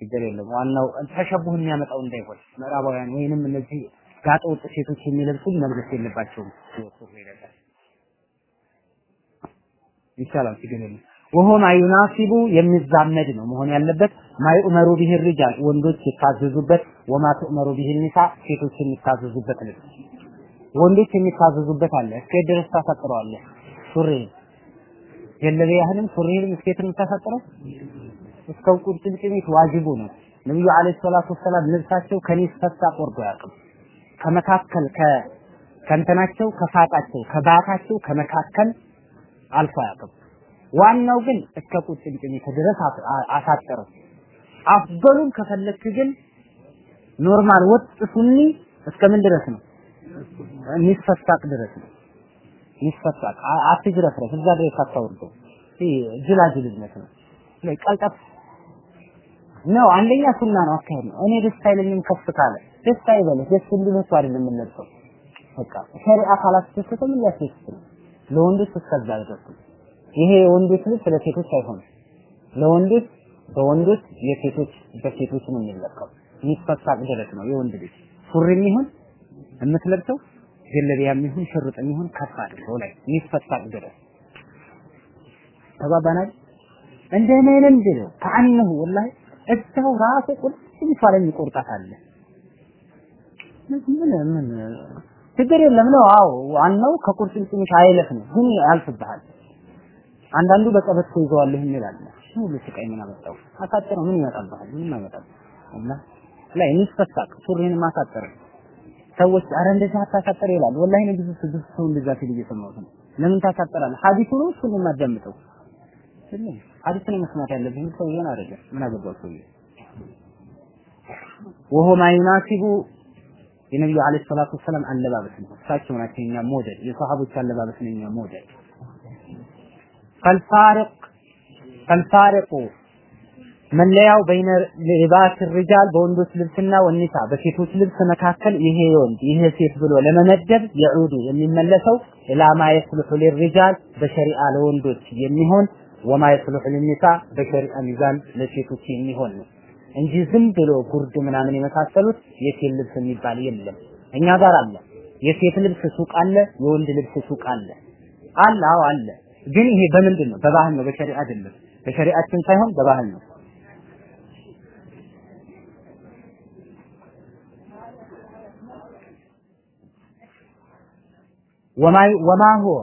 ችግር የለም። ዋናው ተሸቡህ የሚያመጣው እንዳይሆን ምዕራባውያን ወይንም እነዚህ ጋጠ ወጥ ሴቶች የሚለብሱ መልበስ የለባቸውም። ይቻላል፣ ችግር የለም። ወሆ ማዩናሲቡ የሚዛመድ ነው መሆን ያለበት ማይኡመሩ ቢህ ሪጃል ወንዶች የታዘዙበት ወማ ትኡመሩ ቢህ ኒሳ ሴቶች የሚታዘዙበት ልብስ ወንዶች የሚታዘዙበት አለ። እስከ ድረስ ታሳጥረዋለህ ሱሪ ጀለቢያህንም ሱሪህንም እስከየትም ታሳጥረው እስከ ቁርጭምጭሚት ዋጅቡ ነው። ነብዩ عليه الصلاة والسلام ልብሳቸው ከ نصف ساق ቆርጦ አያውቅም። ከመካከል ከእንትናቸው ከፋጣቸው ከባታቸው ከመካከል አልፎ አያውቅም። ዋናው ግን እስከ ቁርጭምጭሚት ድረስ አሳጠረው። أفضل ኡን ከፈለክ ግን normal ወጥ ሱኒ እስከ ድረስ ነው? ሚስፈሳቅ ድረስ ነው። ሚስፈሳቅ አትጅረፍረፍ፣ እዛ ድረስ አታወርደው። ጅላጅልነት ነው። ላይ ቀልጠፍ ነው። አንደኛ ሱና ነው፣ አካሄድ ነው። እኔ ደስ አይለኝም ከፍ ካለ ደስ አይበልህ፣ ደስ እንዲልህ አይደለም የምንለብሰው። በቃ ሸሪዓ ካላስደሰተው ምን ሊያስደስት ነው? ለወንዶች እስከዛ ነው። ይሄ የወንዶች ልብስ ለሴቶች አይሆንም። ለወንዶች በወንዶች የሴቶች በሴቶች ነው የሚለቀው። ሚስፈሳቅ ድረስ ነው የወንድ ልጅ ሱሪም ይሁን የምትለብሰው ጀለቢያም ይሁን ሽርጥም ይሁን ከፍ አድርገው ላይ ሚስፈሳቅ ድረስ ተባባናል። እንደምን እንድለው ከአንሁ ወላሂ እዛው ራሱ ቁልጭ ላይ አለ። ምን ምን ችግር የለም ነው። አዎ ዋናው ከቁርጭምጭሚት አይለፍ ነው፣ ግን ያልፍብሃል። አንዳንዱ በቀበቶ ይዘዋለህ ይላል። ሁሉ ስቃይ ምን አመጣው? አሳጥረው ምን ይመጣብሃል? ምን ያመጣል? إلى نصف ساق ሱሪን ማሳጠር ሰዎች አረ እንደዚህ አታሳጠር ይላል። والله ነው ብዙ ብዙ ሰው እንደዛ ሲል እየሰማሁት ነው። ለምን ታሳጠራለህ? ሐዲሱ ነው እሱን የማዳምጠው አይደለም። ሐዲስ መስማት ያለብህ ሰው ይሄን አይደለም። ምን አገባው ሰው ወሆ ማይናሲቡ የነብዩ عليه الصلاة والسلام አለባበስ ነው። እሳቸው ናቸው የኛ ሞዴል፣ የሰሃቦች አለባበስ ነው የኛ ሞዴል። ፈልፋሪቅ ፈልፋሪቁ መለያው በይነ ሊባስ ሪጃል በወንዶች ልብስና ወኒሳ በሴቶች ልብስ መካከል ይሄ ወንድ ይሄ ሴት ብሎ ለመመደብ የዑዱ የሚመለሰው ኢላማ የስልሑ ሊሪጃል በሸሪዓ ለወንዶች የሚሆን ወማ የስልሑ ሊኒሳ በሸሪዓ ሚዛን ለሴቶች የሚሆን ነው እንጂ ዝም ብሎ ጉርድ ምናምን የመሳሰሉት የሴት ልብስ የሚባል የለም። እኛ ጋር አለ። የሴት ልብስ ሱቅ አለ፣ የወንድ ልብስ ሱቅ አለ። አለ አዎ አለ። ግን ይሄ በምንድን ነው? በባህል ነው፣ በሸሪዓ አይደለም። በሸሪዓችን ሳይሆን በባህል ነው። ወማ ወማ ሁወ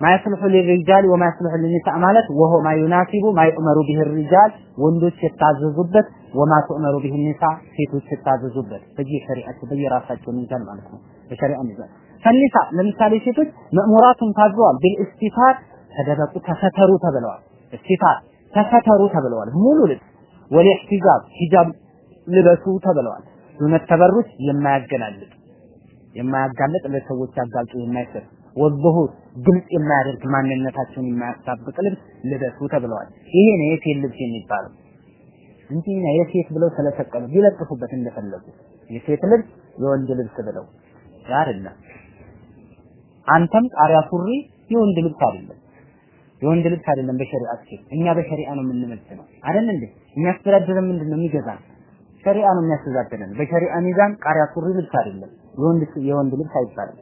ማ የስልሑ ሊሪጃል ወማ የስልሑ ሊኒሳእ ማለት ወሆ ማ ዩናሲቡ ማ ዩእመሩ ቢህ ሪጃል ወንዶች የታዘዙበት ወማ ትእመሩ ቢህ ኒሳ ሴቶች የታዘዙበት በየሸሪዓቸው በየራሳቸው ሚዛን ማለት ነው። በሸሪዓ ሚዛን ፈኒሳ ለምሳሌ ሴቶች መእሙራቱን ታዘዋል። ቢልእስቲፋር ተደበቁ፣ ተሰተሩ ተብለዋል። እስቲፋር ተሰተሩ ተብለዋል። ሙሉ ልብስ ወልኢሕቲጃብ ሂጃብ ልበሱ ተብለዋል። ዱነ ተበሩጅ የማያገላልጥ የማያጋለጥ ለሰዎች አጋልጦ የማይሰጥ ወዙሁር ግልጽ የማያደርግ ማንነታቸውን የማያሳብቅ ልብስ ልበሱ ተብለዋል። ይሄ ነው የሴት ልብስ የሚባለው እንጂ የሴት ብለው ስለሰቀሉ ቢለጥፉበት እንደፈለጉ የሴት ልብስ የወንድ ልብስ ብለው አይደለም። አንተም ጣሪያ ሱሪ የወንድ ልብስ አይደለም፣ የወንድ ልብስ አይደለም በሸሪዓችን። እኛ በሸሪዓ ነው የምንመዝነው አይደል እንዴ? የሚያስተዳድረን ምንድን ነው? የሚገዛን ሸሪዓ ነው የሚያስተዳድረን። በሸሪዓ ሚዛን ቃሪያ ሱሪ ልብስ አይደለም፣ የወንድ የወንድ ልብስ አይባልም።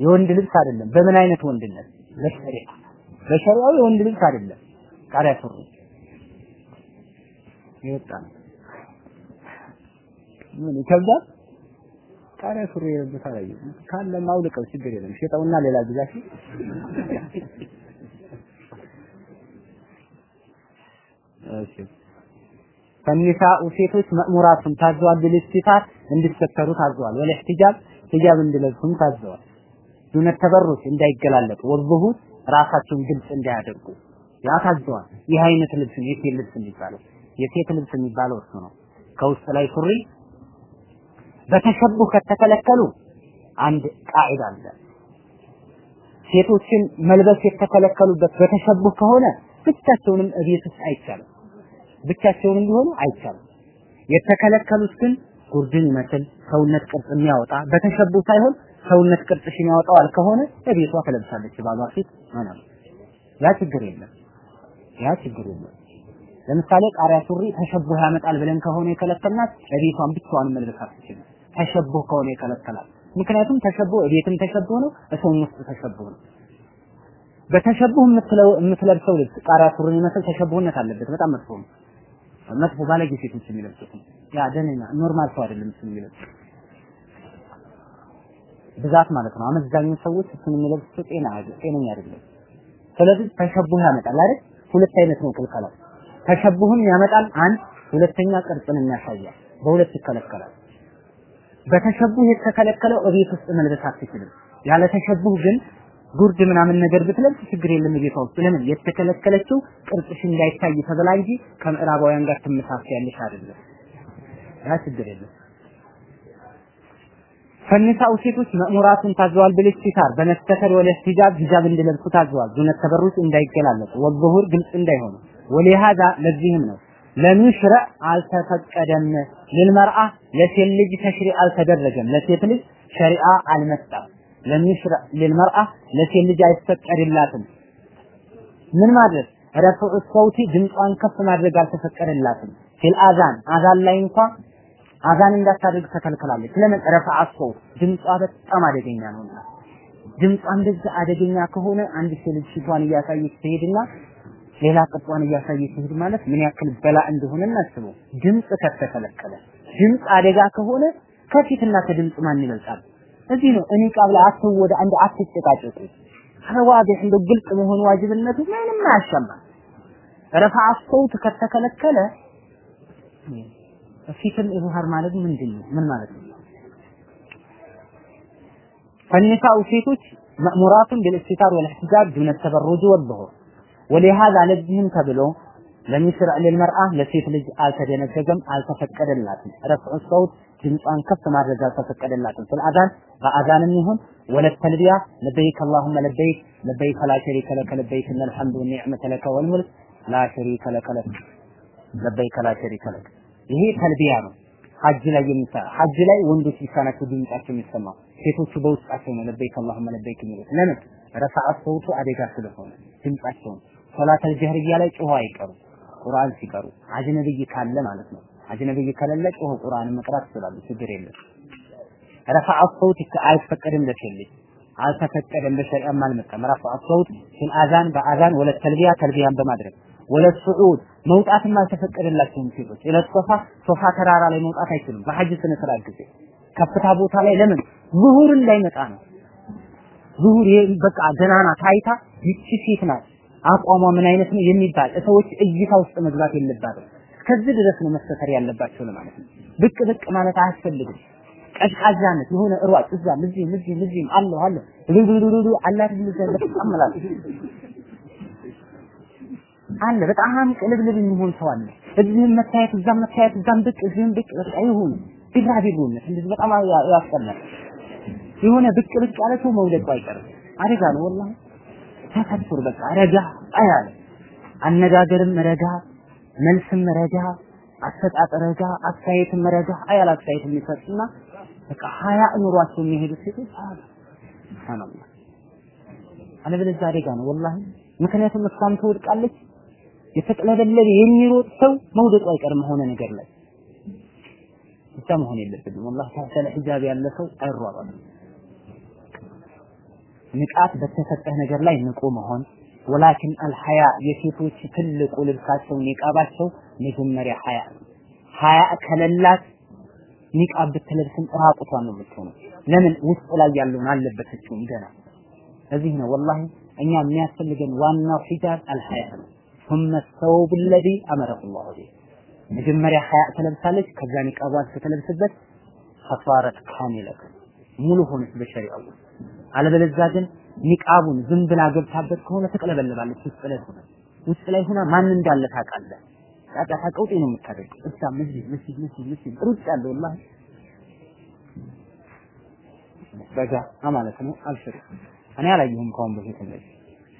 የወንድ ልብስ አይደለም። በምን አይነት ወንድነት? በሸሪዓ በሸሪዓው የወንድ ልብስ አይደለም ቃሪያ ሱሪ ይወጣ ምን ይከብዳል? ቃሪያ ሱሪ የለበሰ አላየሁም። ካለ ማውልቀው ችግር የለም። ሽጠውና ሌላ ግዛሽ እሺ ፈኒሳኡ ሴቶች መእሙራቱን ታዘዋል። ብልስቲፋት እንዲሰተሩ ታዘዋል። ወለህቲጃብ ሂጃብ እንዲለብሱም ታዘዋል። ዱነ ተበሩት እንዳይገላለጡ ወዙሁር ራሳቸውን ግልጽ እንዳያደርጉ ያ ታዘዋል። ይህ አይነት ልብስ የሴት ልብስ የሚባለው የሴት ልብስ የሚባለው እሱ ነው። ከውስጥ ላይ ሱሪ በተሸቡህ ከተከለከሉ አንድ ቃዒዳ አለ። ሴቶችን መልበስ የተከለከሉበት በተሸቡህ ከሆነ ብቻቸውንም እቤት ውስጥ አይቻልም። ብቻቸውንም ቢሆኑ አይቻልም። የተከለከሉት ግን ጉርድን ይመስል ሰውነት ቅርጽ የሚያወጣ በተሸቡህ ሳይሆን ሰውነት ቅርጽሽን ያወጣዋል ከሆነ እቤቷ ትለብሳለች ባሏ ፊት ማለት ያ ችግር የለም። ያ ችግር የለም። ለምሳሌ ቃሪያ ሱሪ تشبه ያመጣል ብለን ከሆነ የከለከልናት እቤቷን ብቻዋን መልበስ አትችልም። تشبه ከሆነ የከለከላት ምክንያቱም تشبه እቤትም تشبه ነው፣ እሰውም ውስጥ تشبه ነው። በ تشبه የምትለብሰው ልብስ ቃሪያ ሱሪን ይመስል تشبه ነት አለበት። በጣም መጥፎ ነው። መጥፎ ባለጌ ሴቶች የሚለብሱት ያ ጤነኛ normal ሰው አይደለም የሚለብሱት ብዛት ማለት ነው። አመዛኙ ሰዎች እሱን የሚለብሱት ጤና ጤነኛ አይደለም። ስለዚህ ተሸቡህ ያመጣል አይደል? ሁለት አይነት ነው ክልከላው። ተሸቡህን ያመጣል አንድ፣ ሁለተኛ ቅርጽን የሚያሳያል። በሁለት ይከለከላል። በተሸቡህ የተከለከለው እቤት ውስጥ መልበስ አትችልም። ያለ ተሸቡህ ግን ጉርድ ምናምን ነገር ብትለብስ ችግር የለም ቤቷ ውስጥ። ለምን የተከለከለችው ቅርጽሽ እንዳይታይ ተብላ እንጂ ከምዕራባውያን ጋር ትመሳሰያለሽ አይደለም። ያ ችግር የለም። ፈኒሳው ሴቶች መእሙራቱን ታዘዋል ብልስቲታር በመስተተር ወለ ሂጃብ ሂጃብ እንዲለብሱ ታዘዋል። ዱነ ተበሩጅ እንዳይገላለጡ ወዙሁር ግልጽ እንዳይሆኑ። ወሊሃዛ ለዚህም ነው። ለሚሽረ አልተፈቀደም። ልልመርአ ለሴት ልጅ ተሽሪዕ አልተደረገም። ለሴት ልጅ ሸሪዓ አልመጣም። ለሚሽረ ልልመርአ ለሴት ልጅ አይፈቀድላትም። ምን ማድረግ? ረፍዑ ሰውቲ ድምጿን ከፍ ማድረግ አልተፈቀደላትም። ፊል አዛን አዛን ላይ እንኳ አዛን እንዳታደርግ ተከልክላለች ለምን ረፈዓ ሰው ድምጿ በጣም አደገኛ ነውና ድምጿ እንደዚህ አደገኛ ከሆነ አንድ ሴት ፊቷን እያሳየች ትሄድና ሌላ ቅጧን እያሳየች ትሄድ ማለት ምን ያክል በላ እንደሆነ እናስበው። ድምፅ ከተከለከለ ድምፅ አደጋ ከሆነ ከፊትና ከድምፅ ማን ይበልጣል? እዚህ ነው እኔ ቃብላ አትው ወደ አንድ አትጨቃጨቁ። ተዋዲህ እንደ ግልጽ መሆኑ ዋጅብነቱ ምንም አያሻማ። رفع الصوت ከተከለከለ ፊትን إظهار ማለት ምንድን ነው? ምን ማለት ነው? فالنساء ሴቶች مأمورات بالاستتار والحجاب دون التبرج والظهور ولهذا ለዚህም ተብሎ لم يشرع للمرأة ለሴት ልጅ አልተደነገገም፣ አልተፈቀደላትም። رفع الصوت ድምጿን ከፍ ማድረግ አልተፈቀደላትም። አዛን በአዛንም ይሁን ولا التلبية لبيك اللهم لبيك لبيك لا شريك لك لبيك إن الحمد والنعمة لك والملك لا شريك لك لبيك لا شريك لك ይሄ تلبية ነው። ሐጅ ላይ የሚሰራ ሐጅ ላይ ወንዶች ብቻ ናቸው ድምጻቸው የሚሰማው፣ ሴቶቹ በውስጣቸው ነው لبيك اللهم لبيك የሚሉት። ለምን رفع الصوت አደጋ ስለሆነ ድምጻቸው صلاة الجهرية ላይ ጮኸው አይቀሩም። ቁርአን ሲቀሩ أجنبي ካለ ማለት ነው። أجنبي ከሌለ ጮኸው ቁርአንን መቅራት ይችላሉ፣ ችግር የለም። رفع الصوت አይፈቀድም ለሴት አልተፈቀደም፣ በሸሪዓም አልመጣም። رفع الصوت في الأذان በአዛን ولا التلبية تلبية ን በማድረግ ولا الصعود መውጣትም አልተፈቀደላቸውም ሴቶች። إلى الصفا ተራራ ላይ መውጣት አይችሉም። በሐጅ ስነ ስርዓት ጊዜ ከፍታ ቦታ ላይ ለምን ظهور እንዳይመጣ ነው። ظهور በቃ ገናና ታይታ ይቺ ሴት ናት አቋሟ ምን አይነት ነው የሚባል ሰዎች እይታ ውስጥ መግባት የለባትም። እስከዚህ ድረስ ነው መሰተር ያለባቸው ለማለት ነው። ብቅ ብቅ ማለት አያስፈልግም። ቀዝቃዛነት የሆነ እሯጭ እዛም እዚህም እዚህም እዚህም አለሁ አለሁ ዱዱዱዱ አላት ልዘለ ተቀመላል አለ በጣም ቅልብልብ የሚሆን ሰው አለ። እዚህም መታየት እዛም መታየት እዛም ብቅ እዚህም ብቅ በቃ ይሁን ቢራቢሮነት እንደዚህ በጣም ያስጠላል። የሆነ ብቅ ብቅ ያለ ሰው መውደቁ አይቀርም። አደጋ ነው ወላሂ። ተፈቱር በቃ ረጋ አያለ አነጋገርም ረጋ፣ መልስም ረጋ፣ አሰጣጥ ረጋ፣ አስተያየትም ረጋ አያል አስተያየት የሚሰጥና በቃ ሀያ ኑሯቸው የሚሄዱ ሴቶች አሉ። ሱብሃንአላህ አለበለዚያ አደጋ ነው ወላሂ። ምክንያቱም እሷም ትወድቃለች። የተቅለበለበ የሚሮጥ ሰው መውደቁ አይቀርም ሆነ ነገር ላይ ብቻ መሆን የለብንም። ወላሂ ታህተል ሒጃብ ያለ ሰው አይሯሯጥም። ንቃት በተሰጠህ ነገር ላይ ንቁ መሆን ወላኪን አልሐያ የሴቶች ትልቁ ልብሳቸው ኒቃባቸው መጀመሪያ ሐያ ሐያ ከሌላት ኒቃብ ብትለብስም ራቁቷን ነው የምትሆነው። ለምን ውስጥ ላይ ያለውን አልለበሰችውም ገና። እዚህ ነው ወላሂ እኛ የሚያስፈልገን ዋናው ሒጃብ አልሐያ ነው። ثم الثوب الذي امره الله به መጀመሪያ ሐያ ትለብሳለች። ከዛ ኒቃቧን ስትለብስበት ፈሳረት ካሚለት ሙሉ ሆነች በሸሪዓው አለበለዚያ ግን ኒቃቡን ዝም ብላ ገብታበት ከሆነ ትቅለበለባለች። ውስጥ ላይ ሆነ ውስጥ ላይ ሆና ማን እንዳለ ታውቃለህ። ጫጫታ ቀውጤ ነው የምታደርገው። እዛ መስጂድ መስጂድ መስጂድ መስጂድ ሩጭ ያለ ወላሂ በጋ ማለት ነው። አልሽር እኔ አላየሁም ከአሁን በፊት እንደዚህ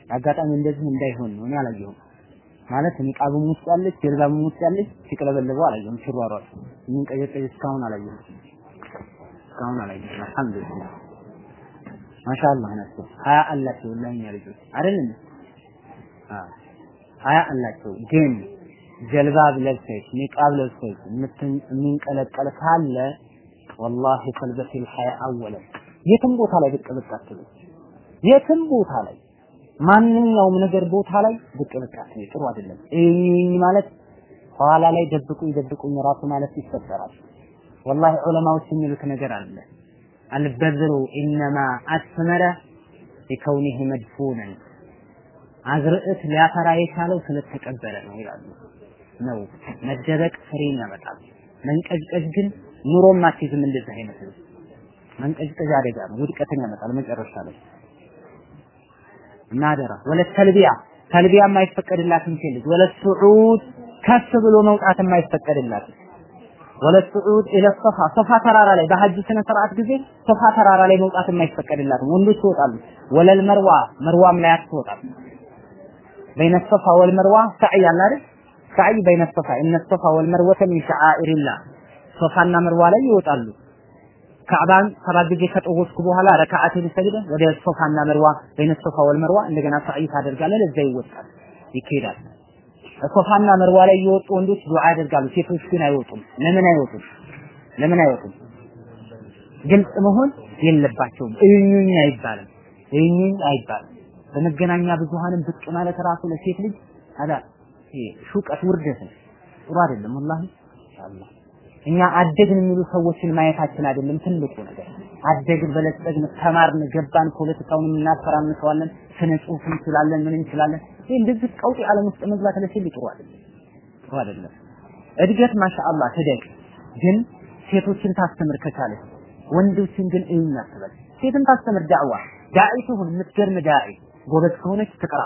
አጋጣሚ እንደዚህ እንዳይሆን ነው እኔ አላየሁም። ማለት ኒቃቡም ውስጥ ያለች ጀልባቡም ውስጥ ያለች ሲቅለበለበው አላየሁም። ሲሯሯጥ የሚንቀዠቀዥ እስካሁን አላየሁም። እስካሁን አላየሁም። አልሐምዱሊላህ ማሻአላህ ናቸው። ሀያ አላቸው ለኛ ልጆች አይደለም? ሀያ አላቸው። ግን ጀልባብ ለብሰሽ ኒቃብ ለብሰሽ የሚንቀለቀል ካለ ወላሂ ፈልበሲል ሐያ አወለን የትም ቦታ ላይ ብቅ ብቅ አትበይ። የትም ቦታ ላይ ማንኛውም ነገር ቦታ ላይ ብቅ ብቅ አትበይ። ጥሩ አይደለም። እኝ ማለት ኋላ ላይ ደብቁኝ ደብቁኝ ራሱ ማለት ይፈጠራል። ወላሂ ዑለማዎች የሚሉት ነገር አለ። አልበድሩ ኢነማ አስመረ ቢከውኒህ መድፉነን አዝርዕት ሊያፈራ የቻለው ስለተቀበለ ነው ይላሉ። ነው መደበቅ ፍሬን ያመጣል። መንቀዥቀዥ ግን ኑሮም አትይዝም። እንደዚህ አይነት ነው መንቀዥቀዥ አደጋ ነው፣ ውድቀትን ያመጣል መጨረሻ ላይ እና አደራ ተልቢያ የማይፈቀድላትም ሴት ልጅ ወለ ሱዑድ ከፍ ብሎ መውጣት የማይፈቀድላትም ወለ ሱዑድ ኢለ ሶፋ ሶፋ ተራራ ላይ በሐጅ ስነ ስርዓት ጊዜ ሶፋ ተራራ ላይ መውጣት የማይፈቀድላትም ወንዶች ይወጣሉ። ወለል መርዋ መርዋም ላይ አትወጣም። በይነ ሶፋ ወል መርዋ ሰዕይ አለ አይደል? ሰዕይ በይነ ሶፋ እነ ሶፋ ወል መርወተ ሚን ሸዓኢሪላህ ሶፋና መርዋ ላይ ይወጣሉ። ካዕባን ሰባት ጊዜ ከጠወስኩ በኋላ ረካዓትን ሰግደ ወደ ሶፋና መርዋ በይነ ሶፋ ወል መርዋ እንደገና ሰዕይ ታደርጋለህ። ለዛ ይወጣል ይካሄዳል። ሶፋና መርዋ ላይ የወጡ ወንዶች ዱዓ ያደርጋሉ። ሴቶች ግን አይወጡም። ለምን አይወጡም? ለምን አይወጡም? ግልጽ መሆን የለባቸውም። እዩኝ አይባልም። እዩኝ አይባልም። በመገናኛ ብዙሃንም ብቅ ማለት ራሱ ለሴት ልጅ አላ ሹቀት ውርደት ነው። ጥሩ አይደለም። ወላሂ ኢንሻአላህ እኛ አደግን የሚሉ ሰዎችን ማየታችን አይደለም ትልቁ ነገር። አደግን፣ በለጸግን፣ ተማርን፣ ገባን፣ ፖለቲካውን እናፈራምሰዋለን፣ ስነ ጽሁፍ እንችላለን፣ ምን እንችላለን። ይህ እንደዚህ ቀውጢ ዓለም ውስጥ መግባት ለሴት ጥሩ አይደለም፣ ጥሩ አይደለም። እድገት ማሻአላህ ትደግ፣ ግን ሴቶችን ታስተምር ከቻለች፣ ወንዶችን ግን እዩኝ አትበል። ሴትን ታስተምር ዳዕዋ ዳዒ ትሁን፣ የምትገርም ዳዒ ጎበዝ ከሆነች ትቅራ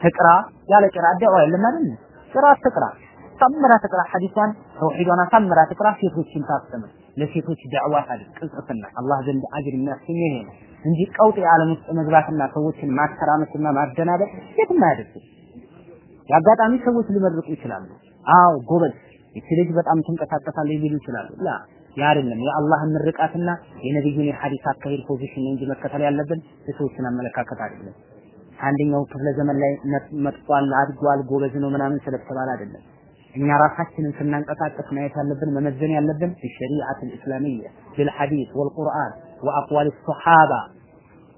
ትቅራ። ያለ ቅራ ዳዕዋ የለም አይደል? ቅራ ትቅራ ሰምራ ትቅራ ሐዲሷን ተውሂዷን ሰምራ ትቅራ። ሴቶችን ታስተምር፣ ለሴቶች ዳዕዋ ታድርግ። ቅልጥፍና አላህ ዘንድ أجر የሚያስገኝ ይሄ ነው እንጂ ቀውጢ ዓለም ውስጥ መግባትና ሰዎችን ማተራመስና ማደናበቅ የትም አያደርስም። የአጋጣሚ ሰዎች ሊመርቁ ይችላሉ። አዎ ጎበዝ፣ ይቺ ልጅ በጣም ትንቀሳቀሳለች ሊሉ ይችላሉ። لا ያ አይደለም። የአላህን ምርቃትና የነቢዩን የሐዲስ አካሄድ position እንጂ መከተል ያለብን የሰዎችን አመለካከት አይደለም። አንደኛው ክፍለ ዘመን ላይ መጥቷል፣ አድጓል፣ ጎበዝ ነው ምናምን ስለተባለ አይደለም። እኛ ራሳችንን ስናንቀሳቀስ ማየት ያለብን መመዘን ያለብን الشريعة الإسلامية بالحديث والقرآن وأقوال الصحابة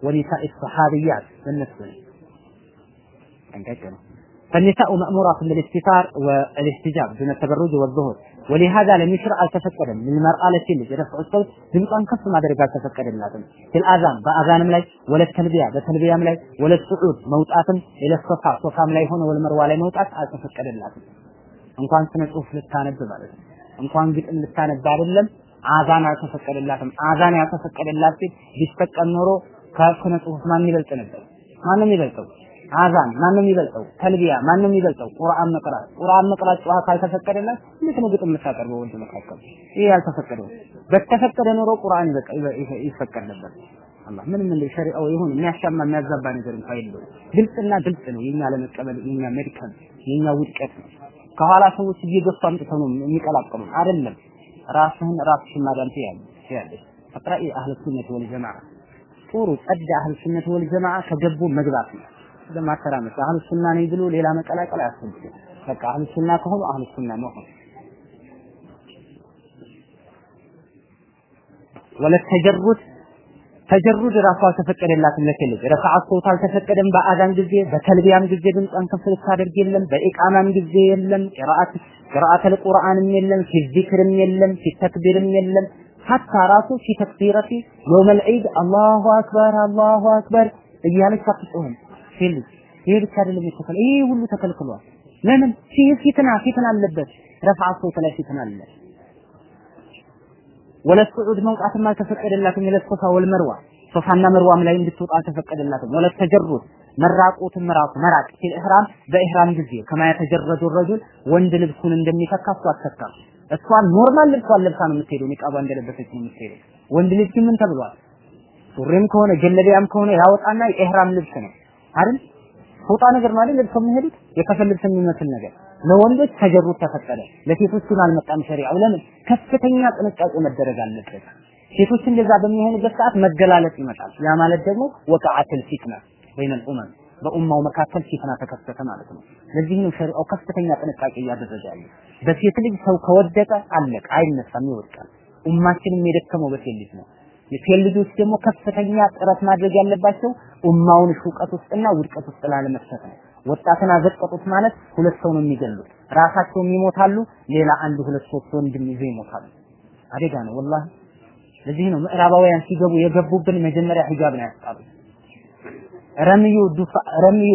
ونساء الصحابيات بالنسبة ነው فالنساء مأمورات بالاستتار والاحتجاب دون التبرج والظهور ولهذا لم يشرع አልተፈቀደም للمرأة ለሴት رفع الصوت ድምጿን ከፍ ማድረግ አልተፈቀደላትም في الآذان በአዛንም ላይ ወለት ተልቢያ በተልቢያም ላይ ወለት ሱዑድ መውጣትም ኢለ ሶፋ ሶፋም ላይ ሆነ ወልመርዋ ላይ መውጣት አልተፈቀደላትም እንኳን ስነ ጽሁፍ ልታነብ ማለት ነው። እንኳን ግጥም ልታነብ አይደለም አዛን አልተፈቀደላትም። አዛን ያልተፈቀደላት ሴት ቢፈቀድ ኖሮ ከስነ ጽሁፍ ማን ይበልጥ ነበር? ማንም ይበልጠው? አዛን ማንም ይበልጠው? ተልቢያ ማንም ይበልጠው? ቁርአን መቅራት ቁርአን መቅራት ጨዋ ካልተፈቀደላት እንዴት ነው ግጥም የምታቀርበው? ወንድ መካከል ይሄ ያልተፈቀደው። በተፈቀደ ኖሮ ቁርአን ይፈቀድ ነበር። አላህ ምንም እንደ ሸሪዓው ይሁን የሚያሻማ የሚያዛባ ነገር እንኳን የለውም። ግልጽና ግልጽ ነው። የኛ ለመቀበል የኛ መድከም የኛ ውድቀት ነው። ከኋላ ሰዎች እየገፉ አምጥተው ነው የሚቀላቀሉ አይደለም። ራስህን ራስሽን ማዳን ትያለሽ ያለሽ አቅራኢ አህለ ሱነት ወል ጥሩ ጸድ አህለ ሱነት ወል ከገቡ መግባት ነው። ለማተራመስ አህለ ሱና ነኝ ብሎ ሌላ መቀላቀል አያስፈልግም። በቃ አህለ ሱና ከሆኑ አህለ ሱና መሆን ወለ تجرد ራሱ አልተፈቀደላትም ለሴት ልጅ رفع الصوت አልተፈቀደም። በአዛን ጊዜ በ تلبية ም ጊዜ ድምጿን ከፍ ልታደርግ የለም። በ إقامة ም ጊዜ የለም። قراءة قراءة القرآن ም የለም። في الذكر ም የለም። في التكبير ም የለም። حتى ራሱ في تكبيرة يوم العيد الله أكبر الله أكبر እያለች አትጮህም። ሴት ልጅ ይሄ ብቻ አይደለም የተከለ ይሄ ሁሉ ተከልክሏል። ለምን? ፊትና ፊትና አለበት። رفع الصوت ላይ ፊትና አለ ولا الصعود መውጣትም አልተፈቀደላትም። إلى الصفا والمروة ሶፋና መርዋም ላይ እንድትወጣ አልተፈቀደላትም። ولا التجرد ራሱ መራቅ። في الإحرام ጊዜ كما يتجرد الرجل ወንድ ልብሱን እንደሚፈካ እሷ አትፈካም እሷ normal ልብሷን ለብሳ ነው የምትሄደው። ኒቃቧ እንደለበሰች ነው የምትሄደው። ወንድ ልብስ ምን ተብሏል? ሱሪም ከሆነ ጀለቢያም ከሆነ ያወጣና የኢህራም ልብስ ነው አይደል? ፎጣ ነገር ማለት ለብሰው የሚሄዱት? የከፈን ልብስ የሚመስል ነገር ለወንዶች تجرد ተፈቀደ ለሴቶች ግን አልመጣም ሸሪዓው ለምን ከፍተኛ ጥንቃቄ መደረግ አለበት ሴቶች እንደዛ በሚሆኑበት ሰዓት መገላለጥ ይመጣል ያ ማለት ደግሞ ወቃዓትል ፊትና በይነል ኡመም በኡማው መካከል ፊትና ተከሰተ ማለት ነው። ለዚህ ነው ሸሪዓው ከፍተኛ ጥንቃቄ እያደረገ ያለ። በሴት ልጅ ሰው ከወደቀ አለቀ፣ አይነሳም፣ ይወድቃል። ኡማችንም የደከመው በሴት ልጅ ነው። የሴት ልጆች ደግሞ ከፍተኛ ጥረት ማድረግ ያለባቸው ኡማውን ሹቀት ውስጥና ውድቀት ውስጥ ላለመክተት ነው። ወጣትን አዘቀጡት ማለት ሁለት ሰው ነው የሚገሉት። ራሳቸውም ይሞታሉ፣ ሌላ አንድ ሁለት ሶስት ወንድም ይዘው ይሞታሉ። አደጋ ነው ወላሂ። ለዚህ ነው ምዕራባውያን ሲገቡ የገቡብን መጀመሪያ ሂጃብ ነው ያስጣሉት። ረምዩ ዱፋ ረምዩ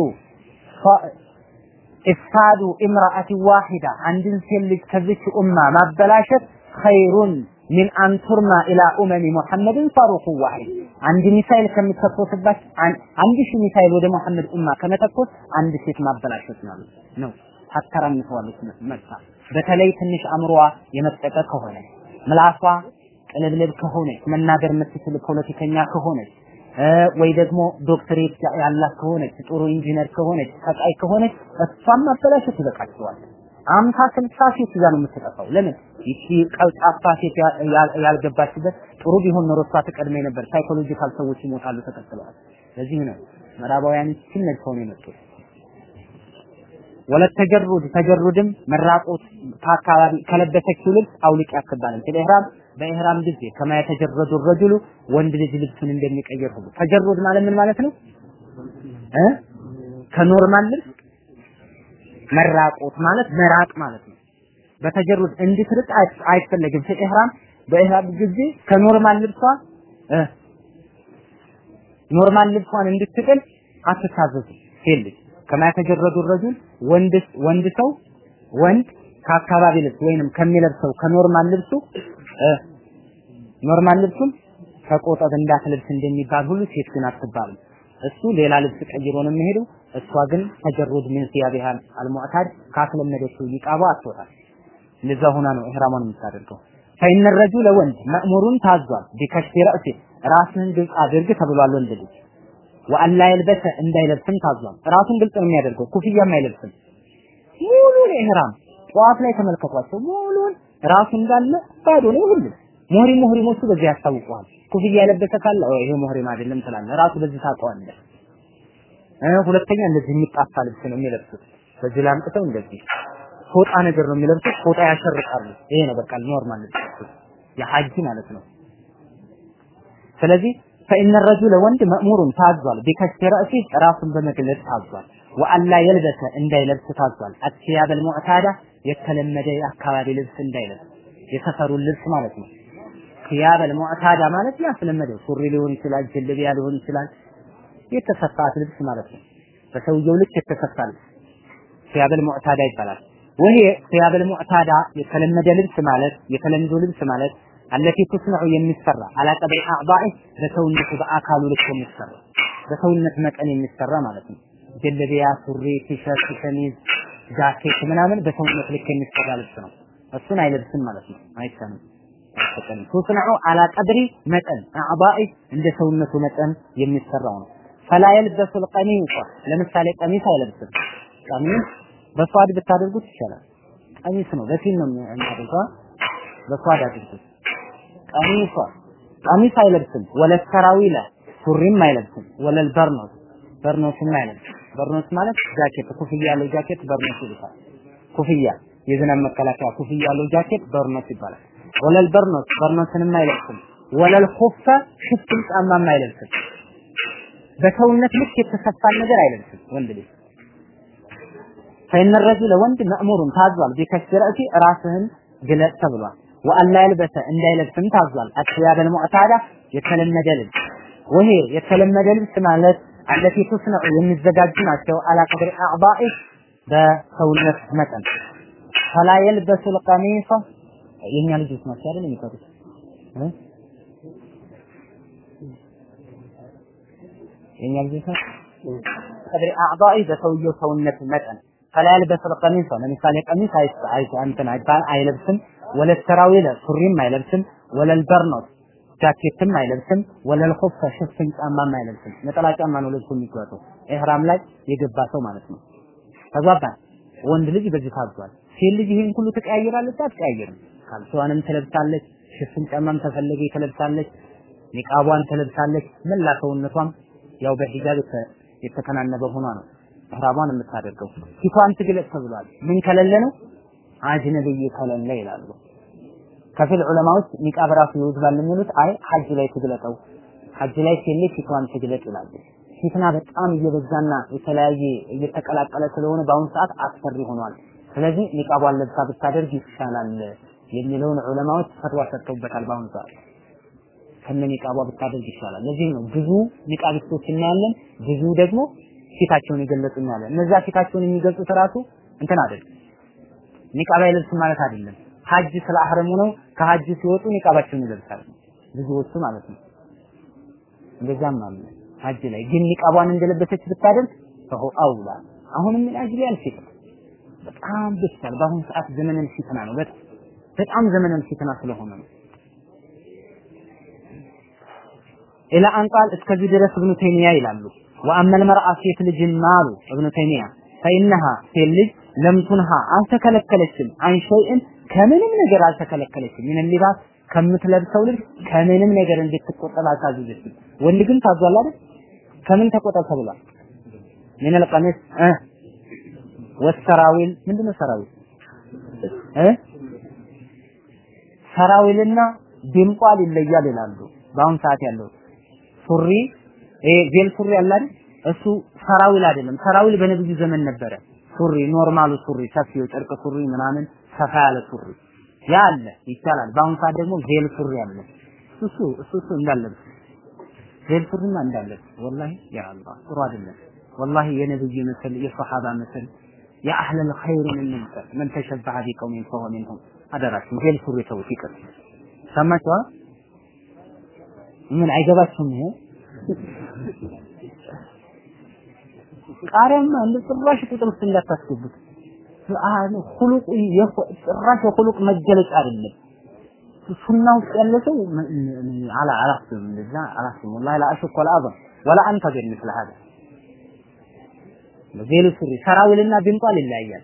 ኢፍሳዱ ኢምራአቲ ዋሂዳ አንድን ሴት ልጅ ከዚች ኡማ ማበላሸት ኸይሩን ሚን አንቱርማ ኢላ ኡመሚ ሙሐመድን ፋሩቁ ዋሂድ አንድ ሚሳኤል ከሚተኮስባት አንድ ሺህ ሚሳኤል ወደ ሙሐመድ ኡማ ከመተኮስ አንድ ሴት ማበላሸት ማለት ነው። ታተራምሰዋለች መጣ በተለይ ትንሽ አእምሮዋ የመጠቀ ከሆነ ምላሷ ቅልብልብ ከሆነች መናገር የምትችል ፖለቲከኛ ከሆነች ወይ ደግሞ doctorate ያላት ከሆነች ጥሩ ኢንጂነር ከሆነች ሰቃይ ከሆነች እሷም ማበላሸት ይበቃቸዋል። አምሳ ስልሳ ሴት ይዛ ነው የምትጠፋው። ለምን ይቺ ቀልጣፋ ሴት ያልገባችበት ጥሩ ቢሆን ኖሮ እሷ ትቀድመ ነበር። psychological ሰዎች ይሞታሉ ተከትለዋል። ለዚህ ነው ምዕራባውያን ነድፈው ነው የመጡት። ولا التجرد تجرد ም መራቆት ከአካባቢ ከለበሰችው ልብስ አውልቅ ያስባላል። ኢህራም በኢህራም ጊዜ كما يتجرد الرجل ወንድ ልጅ ልብሱን እንደሚቀየር ሁሉ تجرد ማለት ምን ማለት ነው እ ከ normal ልብስ መራቆት ማለት መራቅ ማለት ነው። በ تجرد እንድትርቅ አይፈለግም። ኢህራም በኢህራም ጊዜ ከ normal ልብሷ normal ልብሷን እንድትጥል አትታዘዝም ሴት ልጅ رجل ወንድ ወንድ ሰው ወንድ ከአካባቢ ልብስ ወይንም ከሚለብሰው ከ normal ልብሱ normal ልብሱን ከቆጠብ እንዳትለብስ እንደሚባል ሁሉ ሴት ግን አትባልም። እሱ ሌላ ልብስ ቀይሮ ነው የሚሄደው። እሷ ግን ተጀሩድ ምን ሲያቢሃ አልሙዕታድ ካስለመደችው ይቃባ አትወጣም። እንደዛ ሆና ነው ኢህራሟን የምታደርገው። ፈኢነ ረጁለ ወንድ መእሙሩን ታዟል ቢከሽፊ ረእሲ ራስህን ግልጽ አድርግ ተብሏል። ወንድ ልጅ ወአላ የልበሰ እንዳይለብስም ታዟል። ራሱን ግልጽ ነው የሚያደርገው። ኩፍያም አይለብስም። ሙሉን ኢህራም ጠዋት ላይ ተመልከቷቸው። ሙሉን ራሱ እንዳለ ባዶ ነው ሁሉ ሙህሪ ሙህሪሞቹ በዚህ ያስታውቀዋል። ኩፍያ የለበሰ ካለ ይሄ ሙህሪም አይደለም ትላለህ። ራሱ በዚህ ታውቀዋለህ። ሁለተኛ እንደዚህ የሚጣፋ ልብስ ነው የሚለብሱት። በዚህ ላይ አምጥተው እንደዚህ ፎጣ ነገር ነው የሚለብሱት። ፎጣ ያሸርቃሉ። ይሄ ነው በቃ normal ልብስ የሐጂ ማለት ነው። ስለዚህ فإن الرجل ወንድ مأمور ታዟል። بكشف رأسه ራሱን በመግለጽ ታዟል። وألا يلبس እንዳይለብስ ታዟል። الثياب المعتادة የተለመደ የአካባቢ ልብስ እንዳይለብስ የሰፈሩን ልብስ ማለት ነው። الثياب المعتادة ማለት ያስለመደው ሱሪ ሊሆን ይችላል፣ ጀልቢያ ሊሆን ይችላል። የተሰፋት ልብስ ማለት ነው። በሰውየው ልክ የተሰፋ ልብስ الثياب المعتادة ይባላል። وهي الثياب المعتادة የተለመደ ልብስ ማለት የተለምዶ ልብስ ማለት التي تصنع የሚሰራ على قدر الأعضاء በሰውነቱ በአካሉ ልክ የሚሰራ በሰውነት መጠን የሚሰራ ማለት ነው። ጀለቢያ፣ ሱሪ፣ ቲሸርት፣ ሸሚዝ፣ ጃኬት ምናምን በሰውነት ልክ የሚሰራ ልብስ ነው። እሱን አይለብስም ማለት ነው። አይቻልም። አይፈቀድም። ቱስነዑ አላ ቀድሪ መጠን አዕባኢ እንደ ሰውነቱ መጠን የሚሰራው ነው። ፈላ የልበሱ ቀሚስ ለምሳሌ ቀሚስ አይለብስም። ቀሚስ በሷድ ብታደርጉት ይቻላል። ቀሚስ ነው በፊት ነው የሚያደርገው። በሷድ አድርጉት። ቀሚሷ ቀሚስ አይለብስም። ወለ ሰራዊለ ሱሪም አይለብስም። ወለል በርኖስ በርኖስም አይለብስም። በርኖስ ማለት ጃኬት ኩፍያ ያለው ጃኬት በርኖስ ይባላል። ኩፍያ የዝናብ መከላከያ ኩፍያ ያለው ጃኬት በርኖስ ይባላል። ወለል በርኖስ በርኖስንም አይለብስም። ወለል ሽፍን ጫማም አይለብስም። በሰውነት ልክ የተሰፋን ነገር አይለብስም ወንድ ልጅ ፈኢነ ረጁለ ወንድ መእሙሩን ታዟል ቢከሽፊ ረእሲ ራስህን ግለጥ ተብሏል። ወአላ የልበሰ እንዳይለብስም ታዟል። አትያበል ሙዕታዳ የተለመደ ልብስ ወሄ የተለመደ ልብስ ማለት አለቲ ቱስነዑ የሚዘጋጁ ናቸው። አላ ቀድሪ አዕባኢ በሰውነት መጠን ፈላ የልበሱ ልቀሚሰ የኛ ልጆች ናቸው አይደል የሚቀሩት የኛ ናቸው ቀድሪ አዕባኢ በሰውየው ሰውነት መጠን ፈላ የልበሱ ልቀሚሰ ለምሳሌ ቀሚስ አይ እንትን አይባል አይለብስም ወለ ሰራዊለ ሱሪም አይለብስም ወለል ጃኬትም አይለብስም ወለል ኹፈ ሽፍን ጫማም አይለብስም። ነጠላ ጫማ ነው ለብሶ የሚጓዘው ኢህራም ላይ የገባ ሰው ማለት ነው። ተግባባን። ወንድ ልጅ በዚህ ታዟል ሴት ልጅ ይሄን ሁሉ ትቀያየራለች አትቀያየርም? ካልሲዋንም ትለብሳለች ሽፍን ጫማም ተፈለገ ትለብሳለች ኒቃቧን ትለብሳለች መላ ሰውነቷም ያው በሂጃብ የተከናነበ ሆኗ ነው ኢህራሟን የምታደርገው። ፊቷን ትግለጥ ተብሏል። ምን ከሌለ ነው? አጅነብይ ከሌለ ይላሉ። ከፊል ዑለማዎች ኒቃብ ራሱ ይወጅባል የሚሉት አይ ሐጅ ላይ ትግለጠው፣ ሐጅ ላይ ሴት ፊቷን ትግለጥ ይላሉ። ፊትና በጣም እየበዛና የተለያየ እየተቀላቀለ ስለሆነ በአሁኑ ሰዓት አስፈሪ ሆኗል። ስለዚህ ኒቃቧን ለብሳ ብታደርግ ይሻላል የሚለውን ዑለማዎች ፈትዋ ሰጥተውበታል። በአሁኑ ሰዓት ከነ ኒቃቧ ብታደርግ ይሻላል። ለዚህ ነው ብዙ ኒቃቢስቶች እናያለን፣ ብዙ ደግሞ ፊታቸውን የገለጹ እናያለን። እነዛ ፊታቸውን የሚገልጹት ራሱ እንትን አይደለም ኒቃብ አይለብስም ማለት አይደለም። ሐጅ ስለ አህረሙ ነው። ከሐጅ ሲወጡ ኒቃባቸውን ይለብሳሉ ብዙዎቹ ማለት ነው። እንደዛም አለ ሐጅ ላይ ግን ኒቃቧን እንደለበሰች ብታደርግ ፈሁ አውላ አሁንም ምን አጅሊ አልፊትር በጣም ደስታል። በአሁኑ ሰዓት ዘመንን ፊትና ነው። በጣም በጣም ዘመንን ፊትና ስለሆነ ነው። ኢላ አንቃል እስከዚህ ድረስ እብኑ ተይሚያ ይላሉ። ወአመል መርአ ሴት ልጅን ማሉ እብኑ ተይሚያ ፈኢነሃ ሴት ልጅ ለምቱንሃ አልተከለከለችም አንሸይን ከምንም ነገር አልተከለከለችም ምን ሊባስ ከምትለብሰው ልብስ ከምንም ነገር እንድትቆጠብ አልታዘዘችም። ወንድ ግን ታዟል አይደል? ከምን ተቆጠብ ተብሏል? ምን አልቀሚስ እ ወሰራዊል ምንድነው ሰራዊል እ سراويل ና بنطال ይለያል ይላሉ። በአሁን ሰዓት ያለው ሱሪ ቬል ሱሪ አለ አይደል? እሱ سراويل አይደለም። سراويل በነብዩ ዘመን ነበረ። ሱሪ normal ኡ ሱሪ ሰፊው ጨርቅ ሱሪ ምናምን ሰፋ ያለ ሱሪ ያ አለ ይቻላል። በአሁን ሰዓት ደግሞ ቬል ሱሪ አለ። እሱ እሱ እሱ እንዳለ ቬል ሱሪማ እንዳለ والله يا الله ጥሩ አይደለም። والله የነብይ ምስል የሰሃባ ምስል የአህለል ኸይር ምን ንምሰል መን ተሸበዐ ቢቀውሚን ፈሁወ ሚንሁም አደራችሁ ቬል ሱሪ ተውት ይቅር። ሰማችኋ? ምን አይገባችሁም ይሄ ቃሪያማ እንደ ጭራሽ ቁጥር ውስጥ እንዳታስገቡት። ሁሉቅ ጭራሽ የሁሉቅ መገለጫ አይደለም። ሱና ውስጥ ያለ ሰው አላ አላስብም እንደዛ አላስብም። ወላሂ ላ አሽኩ ወላ አንተ ግን ምስለ ሀዛ ቬሎ ሱሪ ሰራዊልና ቢንጧል ይለያያል።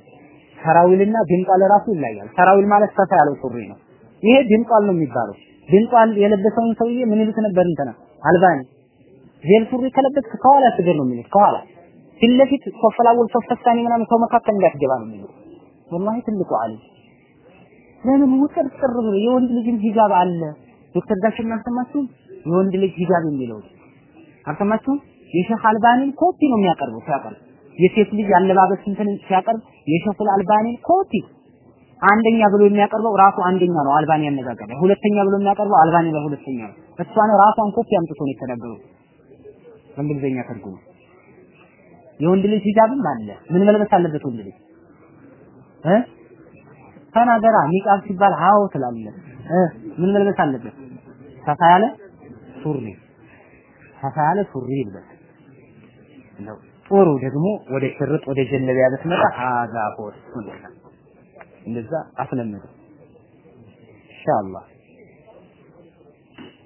ሰራዊልና ቢንጧል ራሱ ይለያያል። ሰራዊል ማለት ሰፋ ያለው ሱሪ ነው። ይሄ ቢንጧል ነው የሚባለው። ቢንጧል የለበሰውን ሰውዬ ምን ይሉት ነበር እንትና አልባኒ ቬል ሱሪ ከለበስክ ከኋላ ስገድ ነው የሚሉት ከኋላ ፊት ለፊት ሶፍ ተሳኒ ምናምን ሰው መካከል እንዳትገባ ነው የሚሉት። ወላሂ ትልቁ አሊም ለምን ውጥርጥር ብሎ የወንድ ልጅም ሂጃብ አለ። ዶክተር ዳሽን አልሰማችሁም? የወንድ ልጅ ሂጃብ የሚለው አልሰማችሁም? የሼክ አልባኒን ኮፒ ነው የሚያቀርበው ሲያቀርብ የሴት ልጅ አለባበስ እንትን ሲያቀርብ የሼኹል አልባኒን ኮፒ አንደኛ ብሎ የሚያቀርበው ራሱ አንደኛ ነው አልባኒ ያነጋገረ ሁለተኛ ብሎ የሚያቀርበው አልባኒ በሁለተኛ ነው። እሷን ራሷን ኮፒ አምጥቶ ነው የተናገረው በእንግሊዝኛ ተርጉሞ የወንድ ልጅ ሂጃብም አለ። ምን መልበስ አለበት ወንድ ልጅ? እ? ተናገራ ኒቃብ ሲባል አዎ ትላለህ። ምን መልበስ አለበት? ሰፋ ያለ ሱሪ ሰፋ ያለ ሱሪ ይልበስ። ነው ጥሩ ደግሞ ወደ ሽርጥ ወደ ጀለቢያ ብትመጣ ሀዛ ሆስ እንደዛ አስለምዱ ኢንሻአላህ።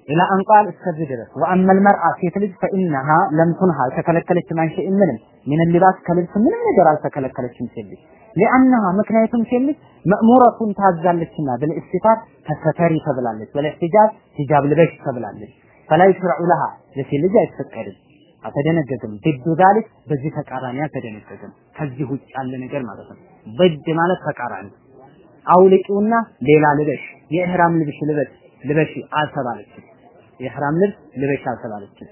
ኢላ አንቃል እስከዚህ ድረስ ወአመል መርአ ሴት ልጅ ፈኢነሃ ለም ቱንሃ አልተከለከለችም አንሸ ምንም ምን ልባስ ከልብስ ምንም ነገር አልተከለከለችም ሴት ልጅ። ሊአነሃ ምክንያቱም ሴት ልጅ መእሙረቱን ታዛለችና ብልእስቲታር ተሰተሪ ተብላለች ወለእስቲጃብ ሂጃብ ልበሽ ተብላለች። ፈላ ይሽረዑ ለሃ ለሴት ልጅ አይፈቀድም። አልተደነገገም። ድዱ ዛሊክ በዚህ ተቃራኒ አልተደነገገም። ከዚህ ውጭ ያለ ነገር ማለት ነው። በድ ማለት ተቃራኒ አውልቂውና ሌላ ልበሽ የኢህራም ልብሽ ልበሽ ልበሽ አልተባለችም። የኢህራም ልብስ ልበሽ አልተባለችም።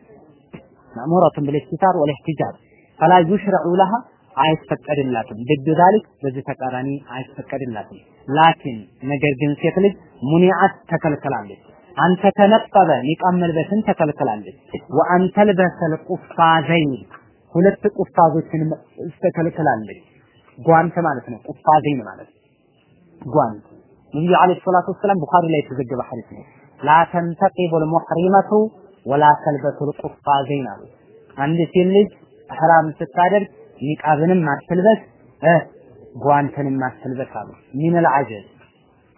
مأمورة بالاستتار والاحتجاب فلا يشرع لها አይፈቀድላትም። ضد ذلك በዚህ ተቃራኒ አይፈቀድላትም። لكن ነገር ግን ሴት ልጅ منعت ተከልክላለች። أن تنتقب ኒቃብ መልበስን ተከልክላለች። وأن تلبس القفازين ሁለት ቁፋዞችን ተከልክላለች ጓንት ማለት ነው። قفازين ማለት ጓንት ነብዩ አለይሂ ሰላቱ ወሰላም ቡኻሪ ላይ የተዘገበ ሐዲስ ነው ላ ተንተቂቡ ልሙሕሪመቱ ወላ ተልበሱ ልቁፋዘይን አሉ አንድ ሴት ልጅ ሕራም ስታደርግ ኒቃብንም ማትልበስ እ ጓንትንም ማትልበስ አሉ ሚነል ዐጀብ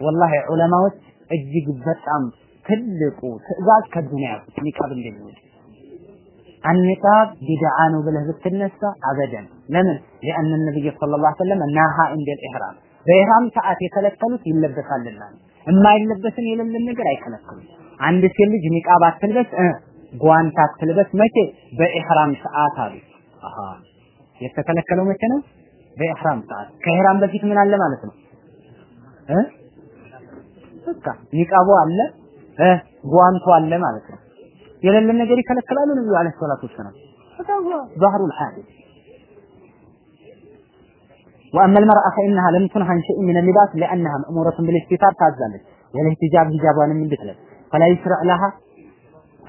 ወላሂ ዑለማዎች እጅግ በጣም ትልቁ ትዕዛዝ ከዱንያ ያሉት ኒቃብ እንደሚወድ አንቃብ ቢድዓ ነው ብለህ ብትነሳ አበደን ለምን لأن النبي صلى الله عليه وسلم نهى عند الإحرام በኢህራም ሰዓት የከለከሉት ይለበሳልና የማይለበስን የሌለን ነገር አይከለክሉም። አንድ ሴት ልጅ ኒቃብ አትልበስ፣ ጓንት አትልበስ። መቼ? በኢህራም ሰዓት አሉ። አሃ የተከለከለው መቼ ነው? በኢህራም ሰዓት። ከኢህራም በፊት ምን አለ ማለት ነው እ በቃ ኒቃቡ አለ እ ጓንቱ አለ ማለት ነው። የሌለን ነገር ይከለክላሉ ነብዩ አለይሂ ሰላቱ ወሰላም። በቃ ሐዲስ واما المراه فانها لم تنهى عن شيء من اللباس لانها ماموره بالاستتار ታዛለች والاحتجاب ሂጃቧንም እንድትለብስ فلا يشرع لها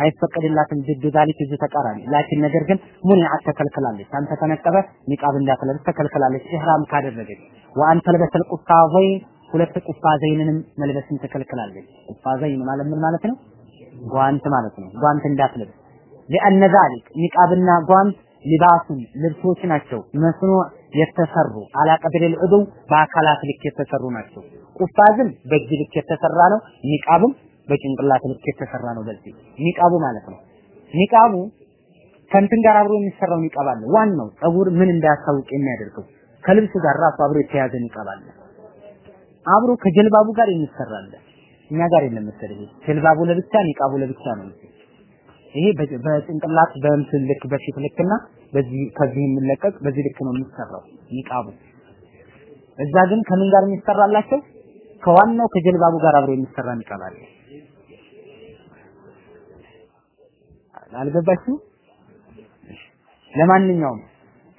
አይፈቀድላትም ድድ ዛሊክ እዚህ ተቃራኒ ላኪን ነገር ግን ሙኒዓት ተከልክላለች አንተ ተነቀበ ኒቃብ እንዳትለብስ ተከልክላለች ኢህራም ካደረገች ወአን ተልበሰል ቁፋዘይን ሁለት ቁፋዘይንንም መልበስን ተከልክላለች ቁፋዘይን ማለት ምን ማለት ነው ጓንት ማለት ነው ጓንት እንዳትለብስ لأن ذلك ኒቃብና ጓንት ሊባሱን ልብሶች ናቸው መስኖ የተሰሩ አላ ቀድር ልዑዱ በአካላት ልክ የተሰሩ ናቸው። ቁፋዝም በእጅ ልክ የተሰራ ነው። ኒቃብም በጭንቅላት ልክ የተሰራ ነው። በዚህ ኒቃቡ ማለት ነው። ኒቃቡ ከእንትን ጋር አብሮ የሚሰራው ኒቃብ አለ። ዋናው ጸጉር ምን እንዳያስታውቅ የሚያደርገው ከልብሱ ጋር ራሱ አብሮ የተያዘ ኒቃብ አለ። አብሮ ከጀልባቡ ጋር የሚሰራ አለ። እኛ ጋር የለም መሰለኝ። ጀልባቡ ለብቻ ኒቃቡ ለብቻ ነው ይሄ በጭንቅላት በእንትን ልክ በፊት ልክና በዚህ ከዚህ የሚለቀቅ በዚህ ልክ ነው የሚሰራው ኒቃቡ። እዛ ግን ከምን ጋር የሚሰራላቸው? ከዋናው ከጀልባቡ ጋር አብሮ የሚሰራ ኒቃብ አለ። አልገባችሁ ለማንኛውም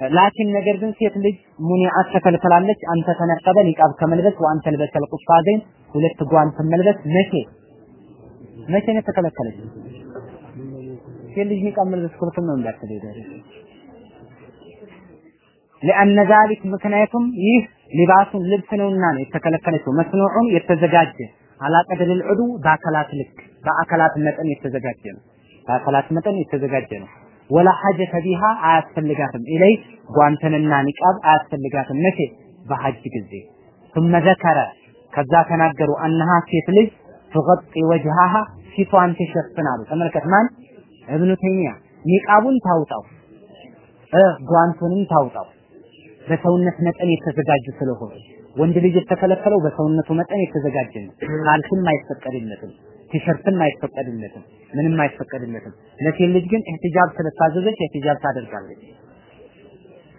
ላኪን ነገር ግን ሴት ልጅ ሙኒዓት ተከልክላለች አንተ ተነቀበ ኒቃብ ከመልበስ ወአንተ ልበሰል ቁፋዘይን ሁለት ጓንት መልበስ። መቼ? መቼ ነው ተከለከለች ሴት ልጅ ኒቃብ መልበስ ክልክል ነው እንዳትለኝ ዛሬ لأن ذلك ምክንያቱም ይህ ሊባሱን ልብስ ነውና ነው የተከለከለችው። መስኑዑን የተዘጋጀ አላቀደል ልዑዱ በአካላት ልክ በአካላት መጠን የተዘጋጀ ነው። በአካላት መጠን የተዘጋጀ ነው። ወላ ሐጀተ ቢሃ አያስፈልጋትም። ኢለይ ጓንተንና ኒቃብ አያስፈልጋትም። መቼ? በሐጅ ጊዜ። ثم ذكر ከዛ ተናገሩ። አነሃ ሴት ልጅ ትغطي وجهها ፊቷን ትሸፍናሉ ተመልከት ማን? እብኑ ተይሚያ ኒቃቡን ታውጣው ጓንቱንም ታውጣው። በሰውነት መጠን የተዘጋጁ ስለሆነ ወንድ ልጅ የተከለከለው በሰውነቱ መጠን የተዘጋጀ ነው። ካልስም አይፈቀድለትም ቲሸርትም አይፈቀድለትም ምንም አይፈቀድለትም። ለሴት ልጅ ግን ኢህቲጃብ ስለታዘዘች ኢህቲጃብ ታደርጋለች።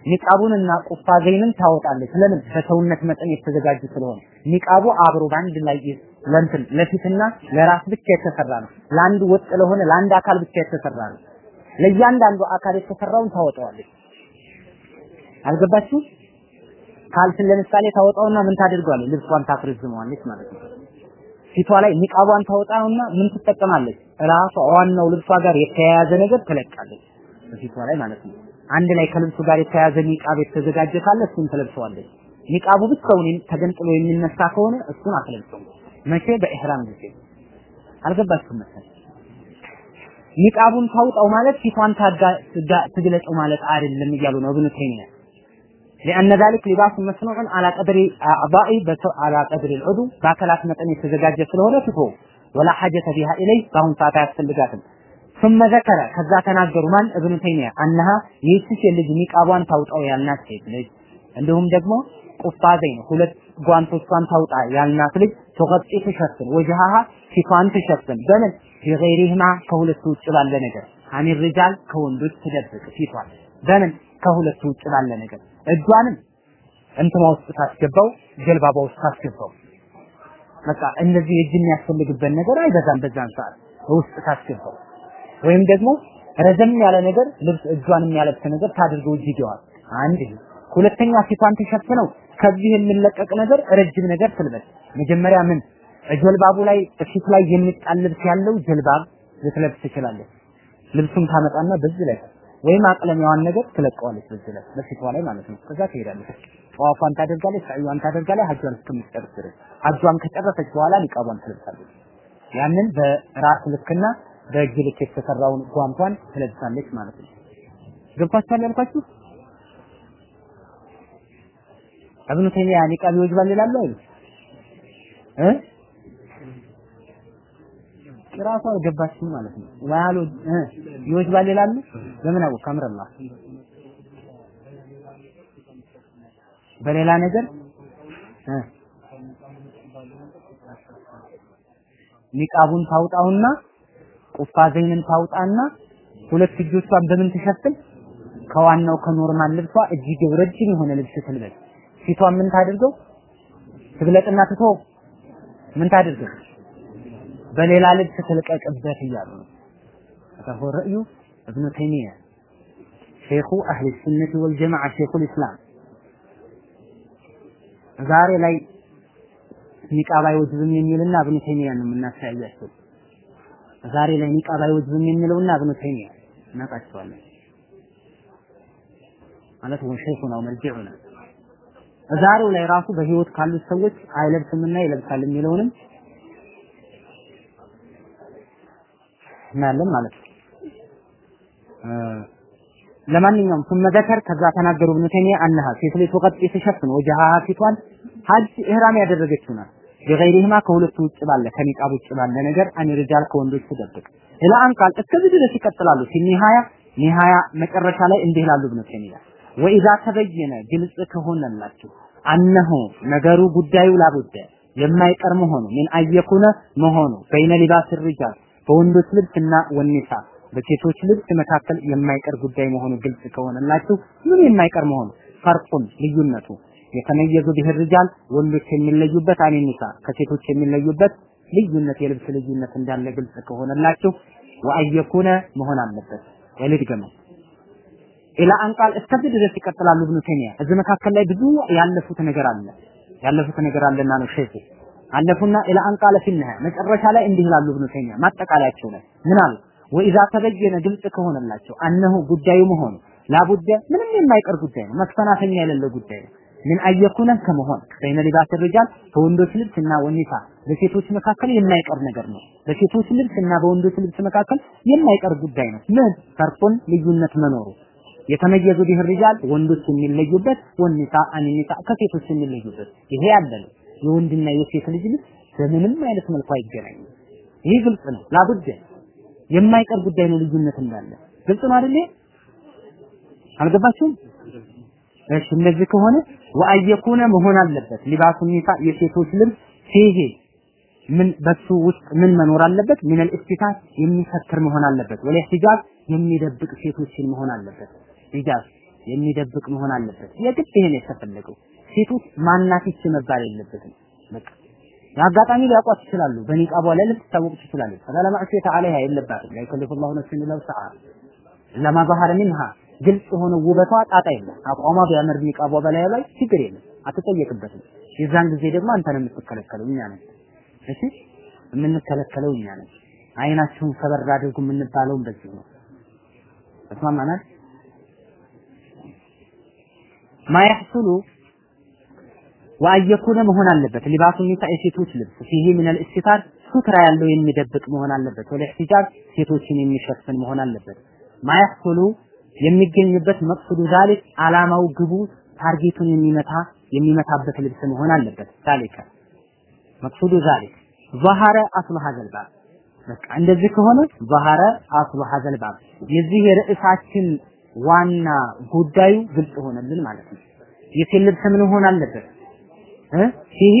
ኒቃቡንና ቁፋዘይንን ታወጣለች። ለምን? በሰውነት መጠን የተዘጋጁ ስለሆነ። ኒቃቡ አብሮ በአንድ ላይ ለንትን ለፊትና ለራስ ብቻ የተሰራ ነው። ለአንድ ወጥ ለሆነ ለአንድ አካል ብቻ የተሰራ ነው። ለእያንዳንዱ አካል የተሰራውን ታወጣዋለች አልገባችሁ ካልስን ለምሳሌ ታወጣውና ምን ታደርገዋለች ልብሷን ታፍርዝመዋለች ማለት ነው። ፊቷ ላይ ኒቃቧን ታወጣውና ምን ትጠቀማለች? ራሷ ዋናው ልብሷ ጋር የተያያዘ ነገር ትለቃለች በፊቷ ላይ ማለት ነው። አንድ ላይ ከልብሱ ጋር የተያያዘ ኒቃብ የተዘጋጀ ካለ እሱን ትለብሰዋለች። ኒቃቡ ብቻውን ተገንጥሎ የሚነሳ ከሆነ እሱን አትለብሰውም መቼ በኢህራም ጊዜ አልገባችሁም መሰለኝ ኒቃቡን ታውጣው ማለት ፊቷን ትግለጠው ማለት አይደለም እያሉ ነው እብኑ ተይሚያ لأن ذلك لباس مسنوع على قدر أعضائه على قدر العضو በአካላት መጠን የተዘጋጀ ስለሆነ ትቶ ولا حاجة بها إليه በአሁን ሰዓት አያስፈልጋትም ثم ذكر ከዛ ተናገሩ ማን እብኑ ተይሚያ أنها ይህች ልጅ ኒቃቧን ታውጣው ያልናት ሴት ልጅ እንዲሁም ደግሞ ቁፋዘኝ ሁለት ጓንቶቿን ታውጣ ያልናት ልጅ ተቀጥ ተሸፍን ወጀሃሃ ፊቷን ትሸፍን በምን? ቢገይሪህማ ከሁለቱ ውጭ ባለ ነገር። አኒ ሪጃል ከወንዶች ትደብቅ ፊቷን በምን? ከሁለቱ ውጭ ባለ ነገር። እጇንም እንትማ ውስጥ ታስገባው ጀልባባ ውስጥ ታስገባው በቃ እንደዚህ እጅ የሚያስፈልግበት ነገር አይበዛም በዛን ሰዓት። ውስጥ ታስገባው ወይም ደግሞ ረዘም ያለ ነገር ልብስ እጇን የሚያለብስ ነገር ታድርገው እጅ ይገዋል አንድ ሁለተኛ ፊቷን ተሸፍነው ከዚህ የሚለቀቅ ነገር ረጅም ነገር ትልበስ። መጀመሪያ ምን? ጀልባቡ ላይ ፊት ላይ የሚጣል ልብስ ያለው ጀልባብ ልትለብስ ትችላለች። ልብሱን ታመጣና በዚህ ላይ ወይም አቅለሚያዋን ነገር ትለቀዋለች በዚህ ላይ በፊቷ ላይ ማለት ነው። ከዛ ትሄዳለች። ጠዋፏን ታደርጋለች ሰዕዩዋን ታደርጋለች ሀጇን እስከምትጨርስ ድረስ። ሀጇን ከጨረሰች በኋላ ኒቃቧን ትለብሳለች። ያንን በራስ ልክና በእጅ ልክ የተሰራውን ጓንቷን ትለብሳለች ማለት ነው። ገብቷችኋል ያልኳችሁ እብኑ ተይሚያ ኒቃብ ይወጅባል ይላሉ አይደል? እ? ራሱ አልገባችም ማለት ነው። ዋያሉ እ? ይወጅባል ይላሉ? በምን አወቅ ከምረላ በሌላ ነገር? ኒቃቡን ታውጣውና ቁፋዘይንን ታውጣና ሁለት እጆቿን በምን ትሸፍን? ከዋናው ከኖርማል ልብሷ እጅግ ረጅም የሆነ ልብስ ትልበስ። ፊቷን ምን ታድርገው? ትግለጥና ትቶ ምን ታድርገው? በሌላ ልብስ ትልቀቅበት እያሉ ነው። فهو رأي ابن تيمية شيخ أهل السنة والجماعة شيخ الإسلام ዛሬ ላይ ኒቃብ አይወጅብም የሚልና እብኑ ተይሚያ ነው የምናስተያያቸው። ዛሬ ላይ ኒቃብ አይወጅብም የሚለውና እብኑ ተይሚያ እናውቃቸዋለን። ማለት ወ ሸይኹና ወመርጂዑና ዛሬው ላይ ራሱ በህይወት ካሉት ሰዎች አይለብስምና ይለብሳል የሚለውንም እናያለን ማለት ነው። ለማንኛውም ثم ذكر ከዛ ተናገሩ ኢብኑ ተይሚያ አነሃ ሴት ልጅ ወቀት የተሸፍነ ወጀሃ ፊቷን ሀጅ ኢህራም ያደረገችው ናት። በገይሪህማ ከሁለቱ ውጭ ባለ ከኒቃብ ውጭ ባለ ነገር አን ሪጃል ከወንዶች ትደብቅ ኢላ አን ቃል እስከዚህ ድረስ ይቀጥላሉ። ኒሃያ ኒሃያ መጨረሻ ላይ እንዲህ ይላሉ ኢብኑ ተይሚያ وإذا تبين ግልጽ ከሆነላችሁ። أنه ነገሩ ጉዳዩ لا بد የማይቀር መሆኑ من أن يكون መሆኑ بين لباس الرجال በወንዶች ልብስና والنساء በሴቶች ልብስ መካከል የማይቀር ጉዳይ መሆኑ ግልጽ ከሆነላችሁ ምን የማይቀር መሆኑ። ፈርቁን ልዩነቱ የተመየዙ ቢህ ሪጃል ወንዶች የሚለዩበት አኒኒሳ ከሴቶች የሚለዩበት ልዩነት የልብስ ልዩነት እንዳለ ግልጽ ከሆነላችሁ ወአየኩነ መሆን አለበት። ወልድገመው ኢላ አንቃል እስከዚህ ድረስ ይቀጥላሉ ኢብኑ ተይሚያ እዚህ መካከል ላይ ብዙ ያለፉት ነገር አለ። ያለፉት ነገር አለና ነው ሼኹ አለፉና ኢላ አንቃለ ፊንሃ መጨረሻ ላይ እንዲህ ይላሉ ኢብኑ ተይሚያ ማጠቃለያቸው ላይ ምን አሉ? ወኢዛ ተበየነ ግልጽ ከሆነላቸው አነሁ ጉዳዩ መሆኑ لا بد ምንም የማይቀር ጉዳይ ነው መፈናፈኛ የሌለው ጉዳይ ነው። من أن يكون ከመሆን بين لباس الرجال በወንዶች ልብስ እና والنساء በሴቶች መካከል የማይቀር ነገር ነው። በሴቶች ልብስ እና በወንዶች ልብስ መካከል የማይቀር ጉዳይ ነው። ምን? فرق ልዩነት መኖሩ يتميز به الرجال ወንዶች የሚለዩበት ወንሳ عن النساء ከሴቶች የሚለዩበት ይሄ ያለ ነው። የወንድና የሴት ልጅ ልጅ በምንም አይነት መልኩ አይገናኝም። ይህ ግልጽ ነው። لا بد የማይቀር ጉዳይ ነው። ልዩነት እንዳለ ግልጽ ነው አይደል? አልገባችሁም? እሺ እነዚህ ከሆነ ወአየኩነ መሆን አለበት ሊባሱ ኒሳ የሴቶች ልብስ ፊሄ ምን በሱ ውስጥ ምን መኖር አለበት? ምን አልእስቲታት የሚሰትር መሆን አለበት። ወለህቲጃብ የሚደብቅ ሴቶችን መሆን አለበት። ሒጃብ የሚደብቅ መሆን አለበት። የግድ ይሄን የተፈለገው ሴቶች ማናት ይቺ መባል የለበትም። በቃ በአጋጣሚ ሊያውቋት ይችላሉ። በኒቃቧ ላይ ልትታወቅ ትችላለች። ፈላ ማዕሲየተ ዐለይሃ የለባትም። ላይከልፉ ላሁ ነፍሰን ኢላ ውስዐሃ ለማ ባህረ ሚንሃ ግልጽ የሆነ ውበቷ ጣጣ የለም። አቋሟ ቢያምር ኒቃቧ በላዩ ላይ ችግር የለም፣ አትጠየቅበትም። የዛን ጊዜ ደግሞ አንተ ነው የምትከለከለው፣ እኛ ነን። እሺ የምንከለከለው እኛ ነን። አይናችሁን ከበር አድርጉ የምንባለውም በዚህ ነው። ተስማማናል? ማያህሱሉ ወአየኩነ መሆን አለበት ሊባሱ ኒሳ የሴቶች ልብስ ፊሂ ምን الاستار ሱትራ ያለው የሚደብቅ መሆን አለበት ወለ ሂጃብ ሴቶችን የሚሸፍን መሆን አለበት ማያህሱሉ የሚገኝበት መቅሱዱ ዛሊክ አላማው ግቡ ታርጌቱን የሚመታ የሚመታበት ልብስ መሆን አለበት ዛሊከ መቅሱዱ ዛሊክ ظهر اصل هذا الباب በቃ እንደዚህ ከሆነ ظهر اصل هذا الباب የዚህ የርዕሳችን ዋና ጉዳዩ ግልጽ ሆነልን ማለት ነው። የሴት ልብስ ምን መሆን አለበት? ይሄ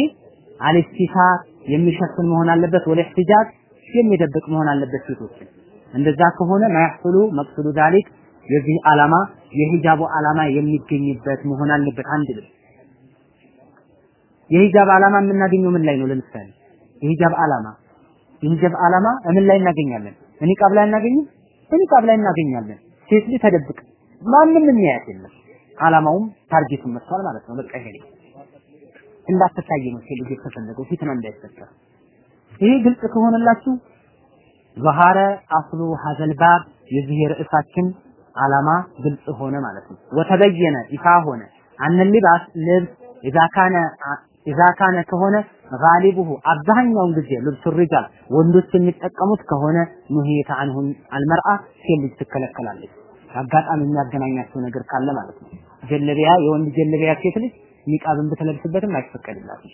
አልስቲፋር የሚሸፍን መሆን አለበት። ወለ ኢህቲጃብ የሚደብቅ መሆን አለበት ሴቶችን። እንደዛ ከሆነ ማያህሱሉ መቅሱዱ ዛሊክ የዚህ ዓላማ የሂጃቡ ዓላማ የሚገኝበት መሆን አለበት አንድ ልብስ የሂጃብ ዓላማ የምናገኘው ምን ላይ ነው? ለምሳሌ የሂጃብ ዓላማ። የሂጃብ ዓላማ ምን ላይ እናገኛለን? ኒቃብ ላይ እናገኝም? ኒቃብ ላይ እናገኛለን። ሴት ልጅ ተደብቅ ማንም የሚያያት የለም ዓላማውም ታርጌቱን መጥቷል ማለት ነው በቃ ይሄ እንዳትታይ ነው ሴት ልጅ የተፈለገው ፊትና እንዳይፈጠር ይሄ ግልጽ ከሆነላችሁ ظهر አስሉ هذا الباب የዚህ ርዕሳችን ዓላማ ግልጽ ሆነ ማለት ነው ወተበየነ ይፋ ሆነ አን ሊባስ ልብስ اذا كان اذا كان ከሆነ غالبه አብዛኛውን ጊዜ ልብሱ ሪጃል ወንዶች የሚጠቀሙት ከሆነ ኑሂየተ አንሁን አልመርአ ሴት ልጅ ትከለከላለች አጋጣሚ የሚያገናኛቸው ነገር ካለ ማለት ነው። ጀለቢያ የወንድ ጀለቢያ ሴት ልጅ ኒቃብን ብትለብስበትም አይፈቀድላትም።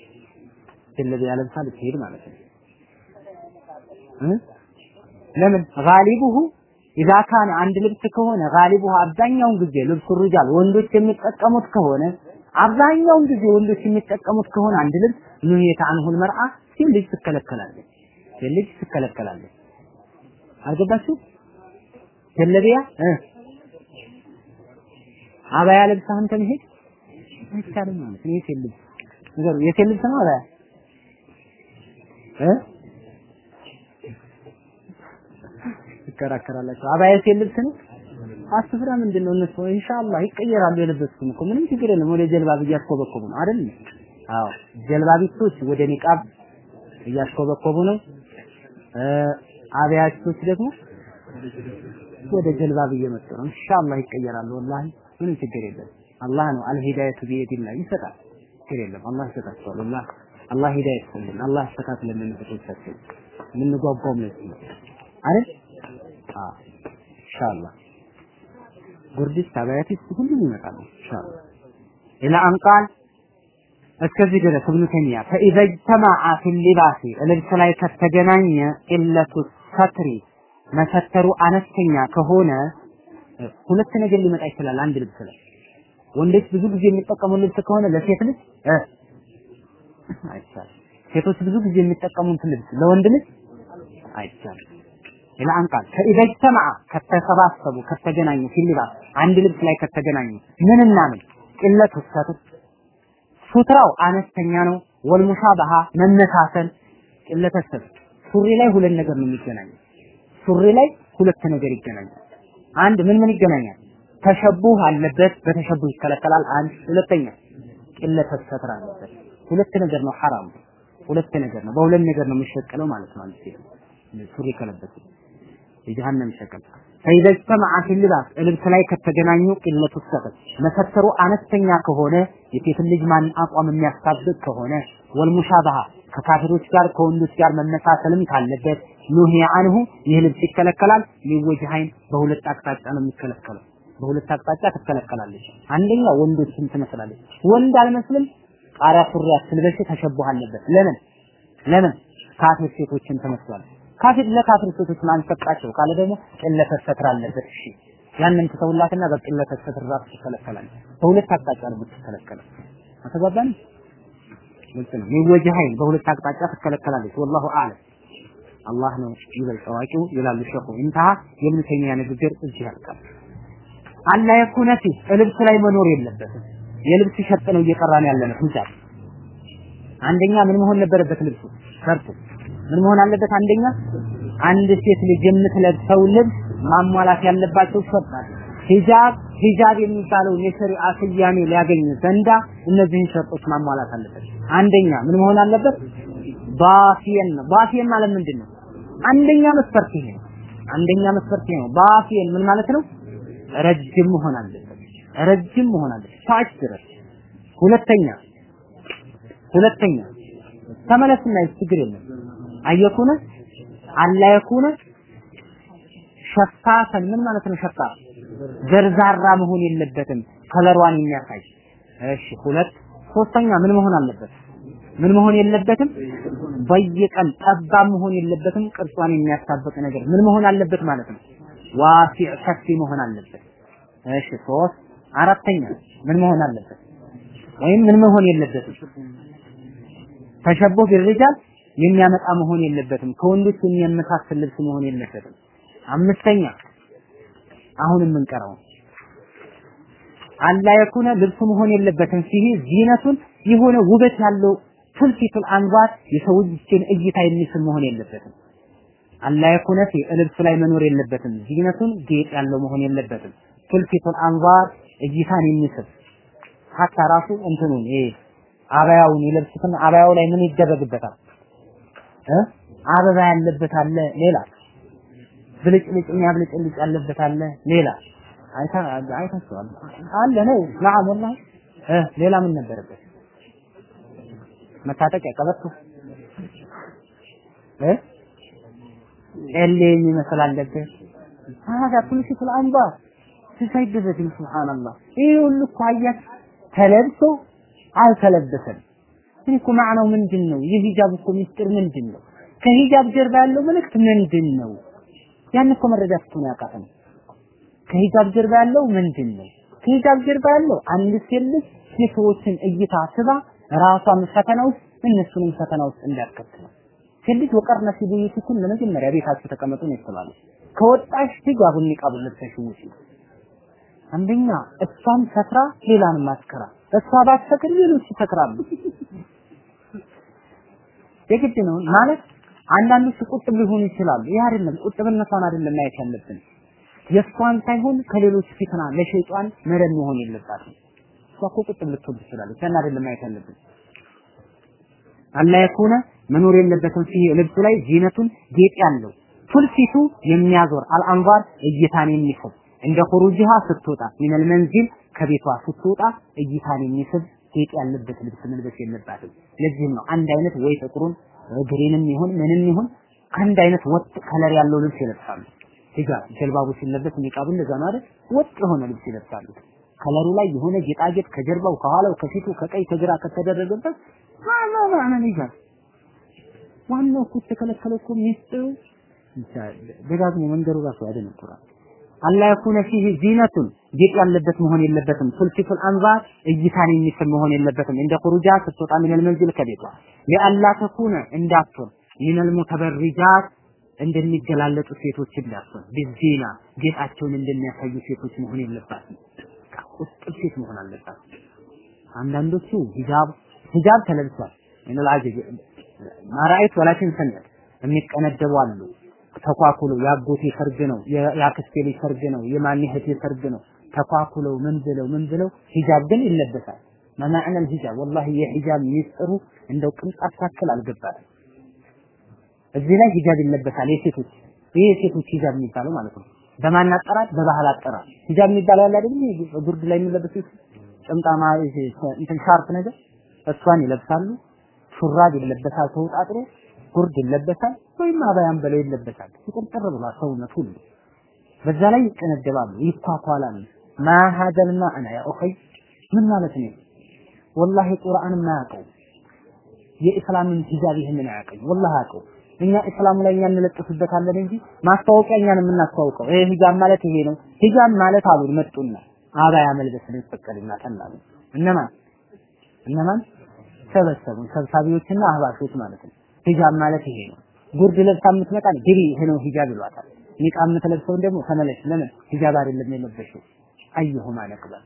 ጀለቢያ ለብሳ ልትሄድ ማለት ነው። ለምን? غالبه إذا كان አንድ ልብስ ከሆነ غالبه አብዛኛውን ጊዜ لبس الرجال ወንዶች የሚጠቀሙት ከሆነ አብዛኛውን ጊዜ ወንዶች የሚጠቀሙት ከሆነ አንድ ልብስ ኑሂየተ አንሁል መርአ ሴት ልጅ ትከለከላለች። ሴት ልጅ ትከለከላለች። አልገባችሁ ጀለቢያ አባያ ለብሰህ አንተ መሄድ አይቻልም ማለት ነው። የሴት ልብስ ንገሩ፣ የሴት ልብስ ነው አባያ እ ይከራከራላችሁ። አባያ የሴት ልብስ ነው አስፍራ ምንድን ነው እነሱ ኢንሻአላህ ይቀየራሉ። የለበስኩም እኮ ምንም ችግር የለም። ወደ ጀልባብ እያስኮበኮቡ ነው አይደል? አዎ ጀልባቢቶች ወደ ኒቃብ እያስኮበኮቡ ነው። አብያቶች ደግሞ ወደ ጀልባብ እየመጡ ነው። ኢንሻአላህ ይቀየራሉ። ወላሂ ምንም ችግር የለም። አላህ ነው አልሂዳየቱ ቢየዲላህ ይሰጣል። ችግር የለም። አላህ ይሰጣቸዋል። ወላሂ አላህ ሂዳያ ይስጥልን። አላህ ያስተካክለን እህቶቻችን። የምንጓጓውም ለዚህ ነው አይደል? አዎ ኢንሻአላህ ጉርዲስ አባያቲስ ሁሉም ይመጣሉ ኢንሻአላህ ኢላ አንቃል እስከዚህ ድረስ እብኑ ተይሚያ ፈኢዘ ጅተማዓ ፊል ሊባሲ ልብስ ላይ ከተገናኘ ኢለቱ ሰትሪ መሰተሩ አነስተኛ ከሆነ ሁለት ነገር ሊመጣ ይችላል። አንድ ልብስ ላይ ወንዶች ብዙ ጊዜ የሚጠቀሙት ልብስ ከሆነ ለሴት ልጅ? አይቻልም። ሴቶች ብዙ ጊዜ የሚጠቀሙት ልብስ ለወንድ ልጅ? አይቻልም። ኢላ አንቃል ፈኢዘ ጅተማዓ ከተሰባሰቡ ከተገናኙ ፊል ሊባስ አንድ ልብስ ላይ ከተገናኙ ምንና ምን ቅለቱ ሰትር ሱትራው አነስተኛ ነው። ወልሙሻባሃ መመሳሰል ቅለተ ሱሪ ላይ ሁለት ነገር ነው የሚገናኘው። ሱሪ ላይ ሁለት ነገር ይገናኛል። አንድ ምን ምን ይገናኛል? ተሸቡህ አለበት፣ በተሸቡህ ይከለከላል። አንድ ሁለተኛ ቅለተ ሰትር አለበት። ሁለት ነገር ነው ሐራም፣ ሁለት ነገር ነው። በሁለት ነገር ነው የሚሸቀለው ማለት ነው። አንድ ሴት ሱሪ ከለበሰ የጀሃነም ሸቀል ፈኢዘ ጅተመዐ ፊል ሊባስ ልብስ ላይ ከተገናኙ ቅለቱ ሰትር መሰተሩ አነስተኛ ከሆነ የሴትን ልጅ ማን አቋም የሚያሳብቅ ከሆነ ወልሙሻባሃ ከካፊሮች ጋር ከወንዶች ጋር መመሳሰልም ካለበት ኑሂያ አንሁ ይህ ልብስ ይከለከላል። ሊወጅሃይን በሁለት አቅጣጫ ነው የሚከለከለው። በሁለት አቅጣጫ ትከለከላለች። አንደኛ ወንዶችን ትመስላለች። ወንድ አልመስልም ቃሪያ ሱሪ አትልበሽ ተሸቡህ አለበት። ለምን ለምን ካፊር ሴቶችን ትመስላለች። ካፊር ለካፊር ሴቶች ማን ሰጣቸው ካለ ደግሞ ቅለተ ሰትር አለበት። እሺ ያንን ትተውላትና በቅለተ ሰትር ራሱ ትከለከላለች። በሁለት አቅጣጫ ነው የምትከለከለው። አተጓባን ግልጽ ነው። ሚወጅሃይን በሁለት አቅጣጫ ትከለከላለች። ወላሁ አለም አላህ ነው ይበልጥ አዋቂው ይላሉ ሸኹ። እንተሃ የኢብኑ ተይሚያ ንግግር እዚህ ያልቃል። አላ የኩነ ፊህ ልብስ ላይ መኖር የለበትም። የልብስ ሸጥ ነው እየቀራን ያለ ነው ሂጃብ። አንደኛ ምን መሆን ነበረበት ልብሱ ሸርጡ ምን መሆን አለበት? አንደኛ አንድ ሴት ልጅ የምትለብሰው ልብስ ማሟላት ያለባቸው ሸርጥ ሂጃብ ሂጃብ የሚባለው የሸሪዓ ስያሜ ሊያገኝ ዘንዳ እነዚህን ሸርጦች ማሟላት አለበት። አንደኛ ምን መሆን አለበት? ባፊየን ባፊየን ማለት ምንድን ነው? አንደኛ መስፈርት ይሄ ነው። አንደኛ መስፈርት ይሄ ነው። ባፊየን ምን ማለት ነው? ረጅም መሆን አለበት። ረጅም መሆን አለበት ታች ድረስ። ሁለተኛ ሁለተኛ ተመለስና ችግር የለም አየኩነ አላ የኩነ ሸፋፈን ምን ማለት ነው? ሸፋፍ ዘርዛራ መሆን የለበትም ከለሯን የሚያሳይ እሺ። ሁለት ሶስተኛ ምን መሆን አለበት? ምን መሆን የለበትም? በየቀን ጠባብ መሆን የለበትም። ቅርጿን የሚያሳብቅ ነገር ምን መሆን አለበት ማለት ነው? ዋሲዕ ሰፊ መሆን አለበት። እሺ። ሶስት አራተኛ ምን መሆን አለበት? ወይም ምን መሆን የለበትም? ተሸቡህ ቢርጃል የሚያመጣ መሆን የለበትም። ከወንዶች የሚያመሳስል ልብስ መሆን የለበትም። አምስተኛ አሁን የምንቀረው አላ የኩነ ልብሱ መሆን የለበትም። ሲህ ዚነቱን የሆነ ውበት ያለው ቱልፊቱል አንዋር የሰው እጅን እይታ የሚስብ መሆን የለበትም። አላ የኩነ ፊ ልብሱ ላይ መኖር የለበትም። ዚነቱን ጌጥ ያለው መሆን የለበትም። ቱልፊቱል አንዋር እይታን የሚስብ ሀታ ራሱ እንትኑን ይሄ አባያውን የለብሱትን አባያው ላይ ምን ይደረግበታል? አበባ ያለበት አለ ሌላ ብልጭልጭኛ ብልጭልጭ የሚያብልጭልጭ ያለበት አለ። ሌላ አይታ አይታችኋል አለ ነው ናም ወላ እ ሌላ ምን ነበረበት? መታጠቂያ ቀበቶ እ ጨሌ የሚመስል አለበት። ሀዛ ኩልሽ ፊል አንባር ሲሰግደት ሱብሃንአላህ ይሄ ሁሉ እኮ አያችሁ ተለብሶ አልተለበሰም። ይህ እኮ ማዕናው ምንድን ነው? የሂጃብ እኮ ሚስጥር ምንድን ነው? ከሂጃብ ጀርባ ያለው መልእክት ምንድን ነው? ያን እኮ መረዳት እኮ ነው ያቃተን። ከሂጃብ ጀርባ ያለው ምንድን ነው? ከሂጃብ ጀርባ ያለው አንድ ሴት ልጅ የሰዎችን እይታ ስባ ራሷን ፈተና ውስጥ እነሱንም ፈተና ውስጥ እንዳትከትለው ሴት ልጅ ወቀርነ ፊ ቡዩቲኩን ለመጀመሪያ ቤታችሁ ተቀመጡ ነው የተባለው። ከወጣሽ ሂጃቡን ኒቃቡን ለብሰሽ ውጪ። አንደኛ እሷም ሰክራ ሌላንም አስከራ እሷ ባትሰክር ሌሎች ይሰክራሉ። የግድ ነው ማለት አንዳንዶች ቁጥብ ሊሆኑ ይችላሉ። ይህ አይደለም ቁጥብነቷን አይደለም ማየት ያለብን የእሷን ሳይሆን ከሌሎች ፊትና ለሸይጣን መረብ መሆን የለባትም። እሷ እኮ ቁጥብ ልትሆን ትችላለች። ያን አይደለም ማየት ያለብን። አላ የኩነ መኖር የለበትም ፊህ ልብሱ ላይ ዚነቱን ጌጥ ያለው تلفت የሚያዞር الأنظار እይታን የሚስብ عند خروجها ስትወጣ من المنزل ከቤቷ ስትወጣ እይታን የሚስብ ጌጥ ያለበት ልብስ መልበስ የለባትም። ለዚህም ነው አንድ አይነት ወይ ጥቁሩን green ም ይሁን ምንም ይሁን አንድ አይነት ወጥ color ያለው ልብስ ይለብሳሉ። ሂጃብ ጀልባቡ ሲለበስ ኒቃቡ እንደዛ ነው አይደል? ወጥ የሆነ ልብስ ይለብሳሉ። color ኡ ላይ የሆነ ጌጣጌጥ ከጀርባው ከኋላው ከፊቱ ከቀኝ ከግራ ከተደረገበት ማማ ማማ ሂጃብ ዋናው እኮ የተከለከለው እኮ ሚስጥሩ ደጋግሞ መንገሩ ራሱ ያደነቁራል። አላ የኩነ ፊህ ዚነቱን ጌጥ ያለበት መሆን የለበትም። ቱልፊቱል አንባር እይታን የሚስብ መሆን የለበትም። እንደ ኹሩጃ ስትወጣ ሚነል መንዚል ከቤቷ ሊአላ ተኩነ እንዳትሆን ሚነል ሙተበሪጃት እንደሚገላለጡ ሴቶች እንዳትሆን ቢዚና ጌጣቸውን እንደሚያሳዩ ሴቶች መሆን የለባትም። ቁጥብ ሴት መሆን አለባት። አንዳንዶቹ ሂጃብ ሂጃብ ተለብሷል ሚነል አጀብ ማራይት ወላኪን ሰነት የሚቀነደቡ አሉ። ተኳኩለው የአጎቴ ሰርግ ነው፣ የአክስቴ ልጅ ሰርግ ነው፣ የማን እህቴ ሰርግ ነው። ተኳኩለው ምን ብለው ምን ብለው ሂጃብ ግን ይለበሳል። መማዕነል ሂጃብ ወላሂ የሂጃብ ሚስጥሩ እንደው ቅንጣት ታክል አልገባትም። እዚህ ላይ ሂጃብ ይለበሳል የሴቶች ይሄ የሴቶች ሂጃብ የሚባለው ማለት ነው። በማን አጠራር? በባህል አጠራር ሂጃብ የሚባለው ያለ አይደል? ጉርድ ላይ የሚለበስ ጥምጣማ እንትን ሻርፕ ነገር እሷን ይለብሳሉ። ሹራብ ይለበሳል ተውጣጥሮ ጉርድ ይለበሳል ወይም አባያም በለው ይለበሳል። ቁጥጥር ብሏል ሰውነት ሁሉ በዛ ላይ ይቀነደባሉ፣ ይኳኳላሉ። ማ ሀዘል ማዕና ያ ኡኸይ ምን ማለት ነው? ወላሂ ቁርአን ማያውቀው የኢስላምን ሂጃብ ይህንን አያውቅም። ወላሂ አያውቀው። እኛ እስላሙ ላይ እኛ እንለጥፍበታለን እንጂ ማስታወቂያ እኛን የምናስተዋውቀው ይሄ ሂጃብ ማለት ይሄ ነው። ሂጃብ ማለት አሉን መጡና አባያ መልበስን ይፈቀድና ጠላሉ። እነማን እነማን ሰበሰቡን ሰብሳቢዎችና አህባሾች ማለት ነው። ሂጃብ ማለት ይሄ ነው። ጉርድ ለብሳ የምትመጣ ግሪ ይሄ ነው ሂጃብ ይሏታል። ኒቃብ የምትለብሰውን ደግሞ ተመለሽ። ለምን ሂጃብ አይደለም የለበሽው? አየሁማ ነቅበል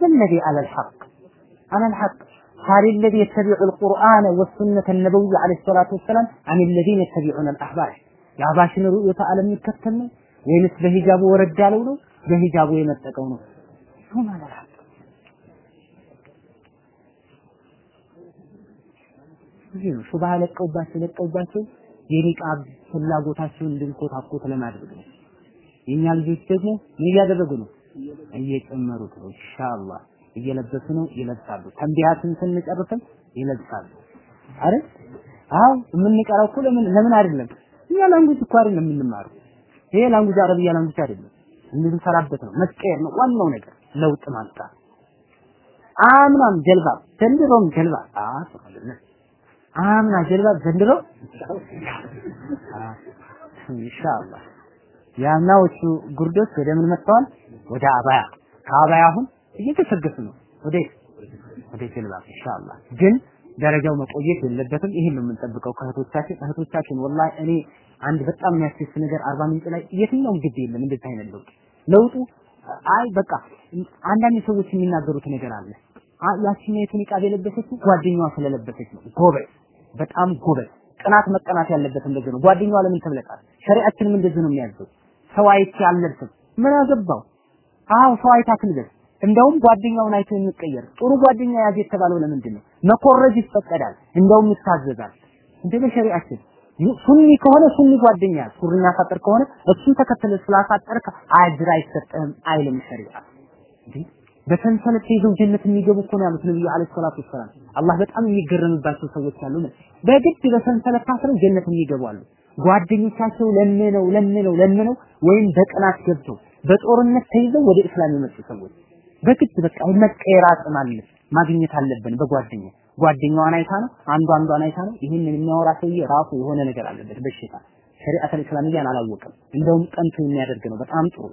الذي على الحق على الحق هل الذي يتبع القرآن والسنة النبوية عليه الصلاة والسلام عن الذين يتبعون الأحباش የአህባሽን ርዕዮተ ዓለም የሚከተል ነው ወይንስ በሂጃቡ ወረድ ያለው ነው በሂጃቡ የመጠቀው ነው? ሁማ እዚህ ነው ሹባህ ለቀውባቸው ለቀውባቸው የኒቃብ ፍላጎታቸውን እንድንኮታኮት ለማድረግ ነው። የኛ ልጆች ደግሞ ምን እያደረጉ ነው? እየጨመሩት ነው። ኢንሻአላህ እየለበሱ ነው፣ ይለብሳሉ። ተንቢያትን ስንጨርስም ይለብሳሉ። አረ አው የምንቀራው እኮ ለምን ለምን አይደለም? እኛ ላንጉጅ እኮ አይደለም የምንማረው። ይሄ ላንጉጅ አረብያ ላንጉጅ አይደለም። እንድንሰራበት ነው፣ መቀየር ነው ዋናው ነገር፣ ለውጥ ማምጣት። አምናም ጀልባ ዘንድሮም ጀልባ አስፈልነ አምና ጀልባ ዘንድሮ ኢንሻአላህ የአምናዎቹ ጉርዶች ወደ ምን መጥተዋል? ወደ አባያ ከአባያ አሁን እየተሰገሱ ነው ወደ ወደ ጀልባ ኢንሻአላህ ግን ደረጃው መቆየት የለበትም። ይሄን ነው የምንጠብቀው ከእህቶቻችን እህቶቻችን። ወላሂ እኔ አንድ በጣም የሚያስደስት ነገር አርባ ምንጭ ላይ የትኛውም ግድ የለም እንደዚህ አይነት ለውጥ ለውጡ አይ በቃ አንዳንድ ሰዎች የሚናገሩት ነገር አለ። ያቺኛይቱ ኒቃብ የለበሰችው ጓደኛዋ ስለለበሰች ነው። ጎበዝ፣ በጣም ጎበዝ። ቅናት መቀናት ያለበት እንደዚህ ነው። ጓደኛዋ ለምን ትብለጣል? ሸሪዓችንም እንደዚህ ነው የሚያዘው። ሰው አይቼ አልለብስም። ምን አገባው? አዎ ሰው አይታ ትልበስ። እንደውም ጓደኛውን አይቶ የሚቀየር ጥሩ ጓደኛ ያዝ የተባለው ለምንድን ነው? መኮረጅ ይፈቀዳል፣ እንደውም ይታዘዛል። እንደ በሸሪዓችን ሱኒ ከሆነ ሱኒ ጓደኛ ሱሪና ሳጠር ከሆነ እሱን ተከተለ ስላሳጠርክ አጅር አይሰጥህም አይልም ሸሪዓ። በሰንሰለት ተይዘው ጀነት የሚገቡ እኮ ነው ያሉት ነብዩ አለይሂ ሰላቱ ወሰላም። አላህ በጣም የሚገረምባቸው ሰዎች አሉ። በግድ በሰንሰለት ታስረው ጀነት የሚገቡ አሉ። ጓደኞቻቸው ለምነው ለምነው ለምነው ወይም በቅናት ገብተው በጦርነት ተይዘው ወደ እስላም የመጡ ሰዎች በግድ በቃ መቀየር አቅም አለ ማግኘት አለብን በጓደኛ ጓደኛዋን አይታ ነው አንዱ አንዷን አይታ ነው ይህንን የሚያወራ ሰውዬ ራሱ የሆነ ነገር አለበት በሽታ ሸሪዓት አልእስላሚያን አላወቀም እንደውም ቀንቶ የሚያደርግ ነው በጣም ጥሩ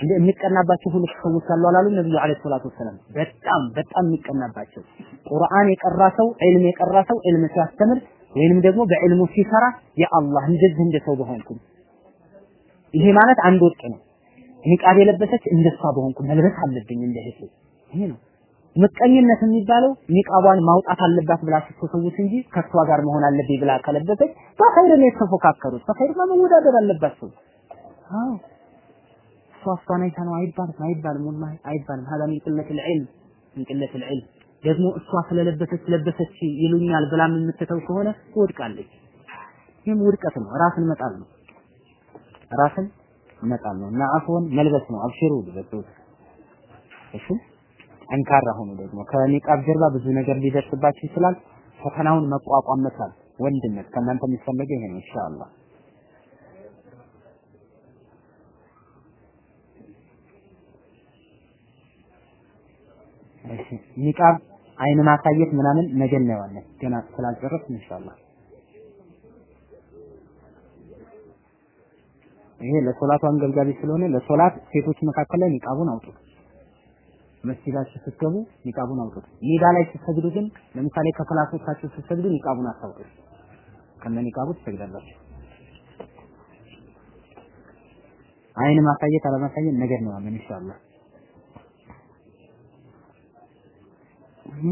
እንደ የሚቀናባቸው ሁሉ ሰዎች አሉ አላሉ ነብዩ አለይሂ ሰላቱ ወሰላም በጣም በጣም የሚቀናባቸው ቁርአን የቀራ ሰው ዒልም የቀራ ሰው ዒልም ሲያስተምር ወይንም ደግሞ በዕልሙ ሲሰራ የአላህ እንደዚህ እንደ ሰው በሆንኩ ይሄ ማለት አንድ ወጥ ነው ኒቃብ የለበሰች እንደሷ በሆንኩ መልበስ አለብኝ እንደ እህቴ። ይሄ ነው ምቀኝነት የሚባለው ኒቃቧን ማውጣት አለባት ብላ ስትሰውት እንጂ ከሷ ጋር መሆን አለብኝ ብላ ከለበሰች በኸይር ነው የተፎካከሩት። በኸይር መወዳደር አለባቸው። አዎ እሷ እሷን አይታ ነው አይባልም፣ አይባልም፣ ወላሂ አይባልም። ሀዛ ሚን ቅለት ልዕልም ሚን ቅለት ልዕልም ደግሞ እሷ ስለለበሰች ለበሰች ይሉኛል ብላ የምትተው ከሆነ ትወድቃለች። ይህም ውድቀት ነው፣ ራስን መጣል ነው። ራስን መጣል ነው እና አፎን መልበስ ነው። አብሽሩ ልበሱት። እሺ ጠንካራ ሆኑ። ደግሞ ከኒቃብ ጀርባ ብዙ ነገር ሊደርስባችሁ ይችላል። ፈተናውን መቋቋም መቻል ወንድነት ከእናንተ የሚፈለገው ይሄ ነው ኢንሻአላህ። እሺ ኒቃብ አይን ማሳየት ምናምን ነገ እናየዋለን። ገና ስላልጨረስን ኢንሻአላህ። ይሄ ለሶላቱ አንገብጋቢ ስለሆነ ለሶላት ሴቶች መካከል ላይ ኒቃቡን አውጡት። መስጊዳችሁ ስትገቡ ኒቃቡን አውጡት። ሜዳ ላይ ስትሰግዱ ግን ለምሳሌ ከክላሶቻችሁ ስትሰግዱ ኒቃቡን አታውጡት። ከነ ኒቃቡ ትሰግዳላችሁ። አይን ማሳየት አለማሳየት ነገር ነው ኢንሻአላህ።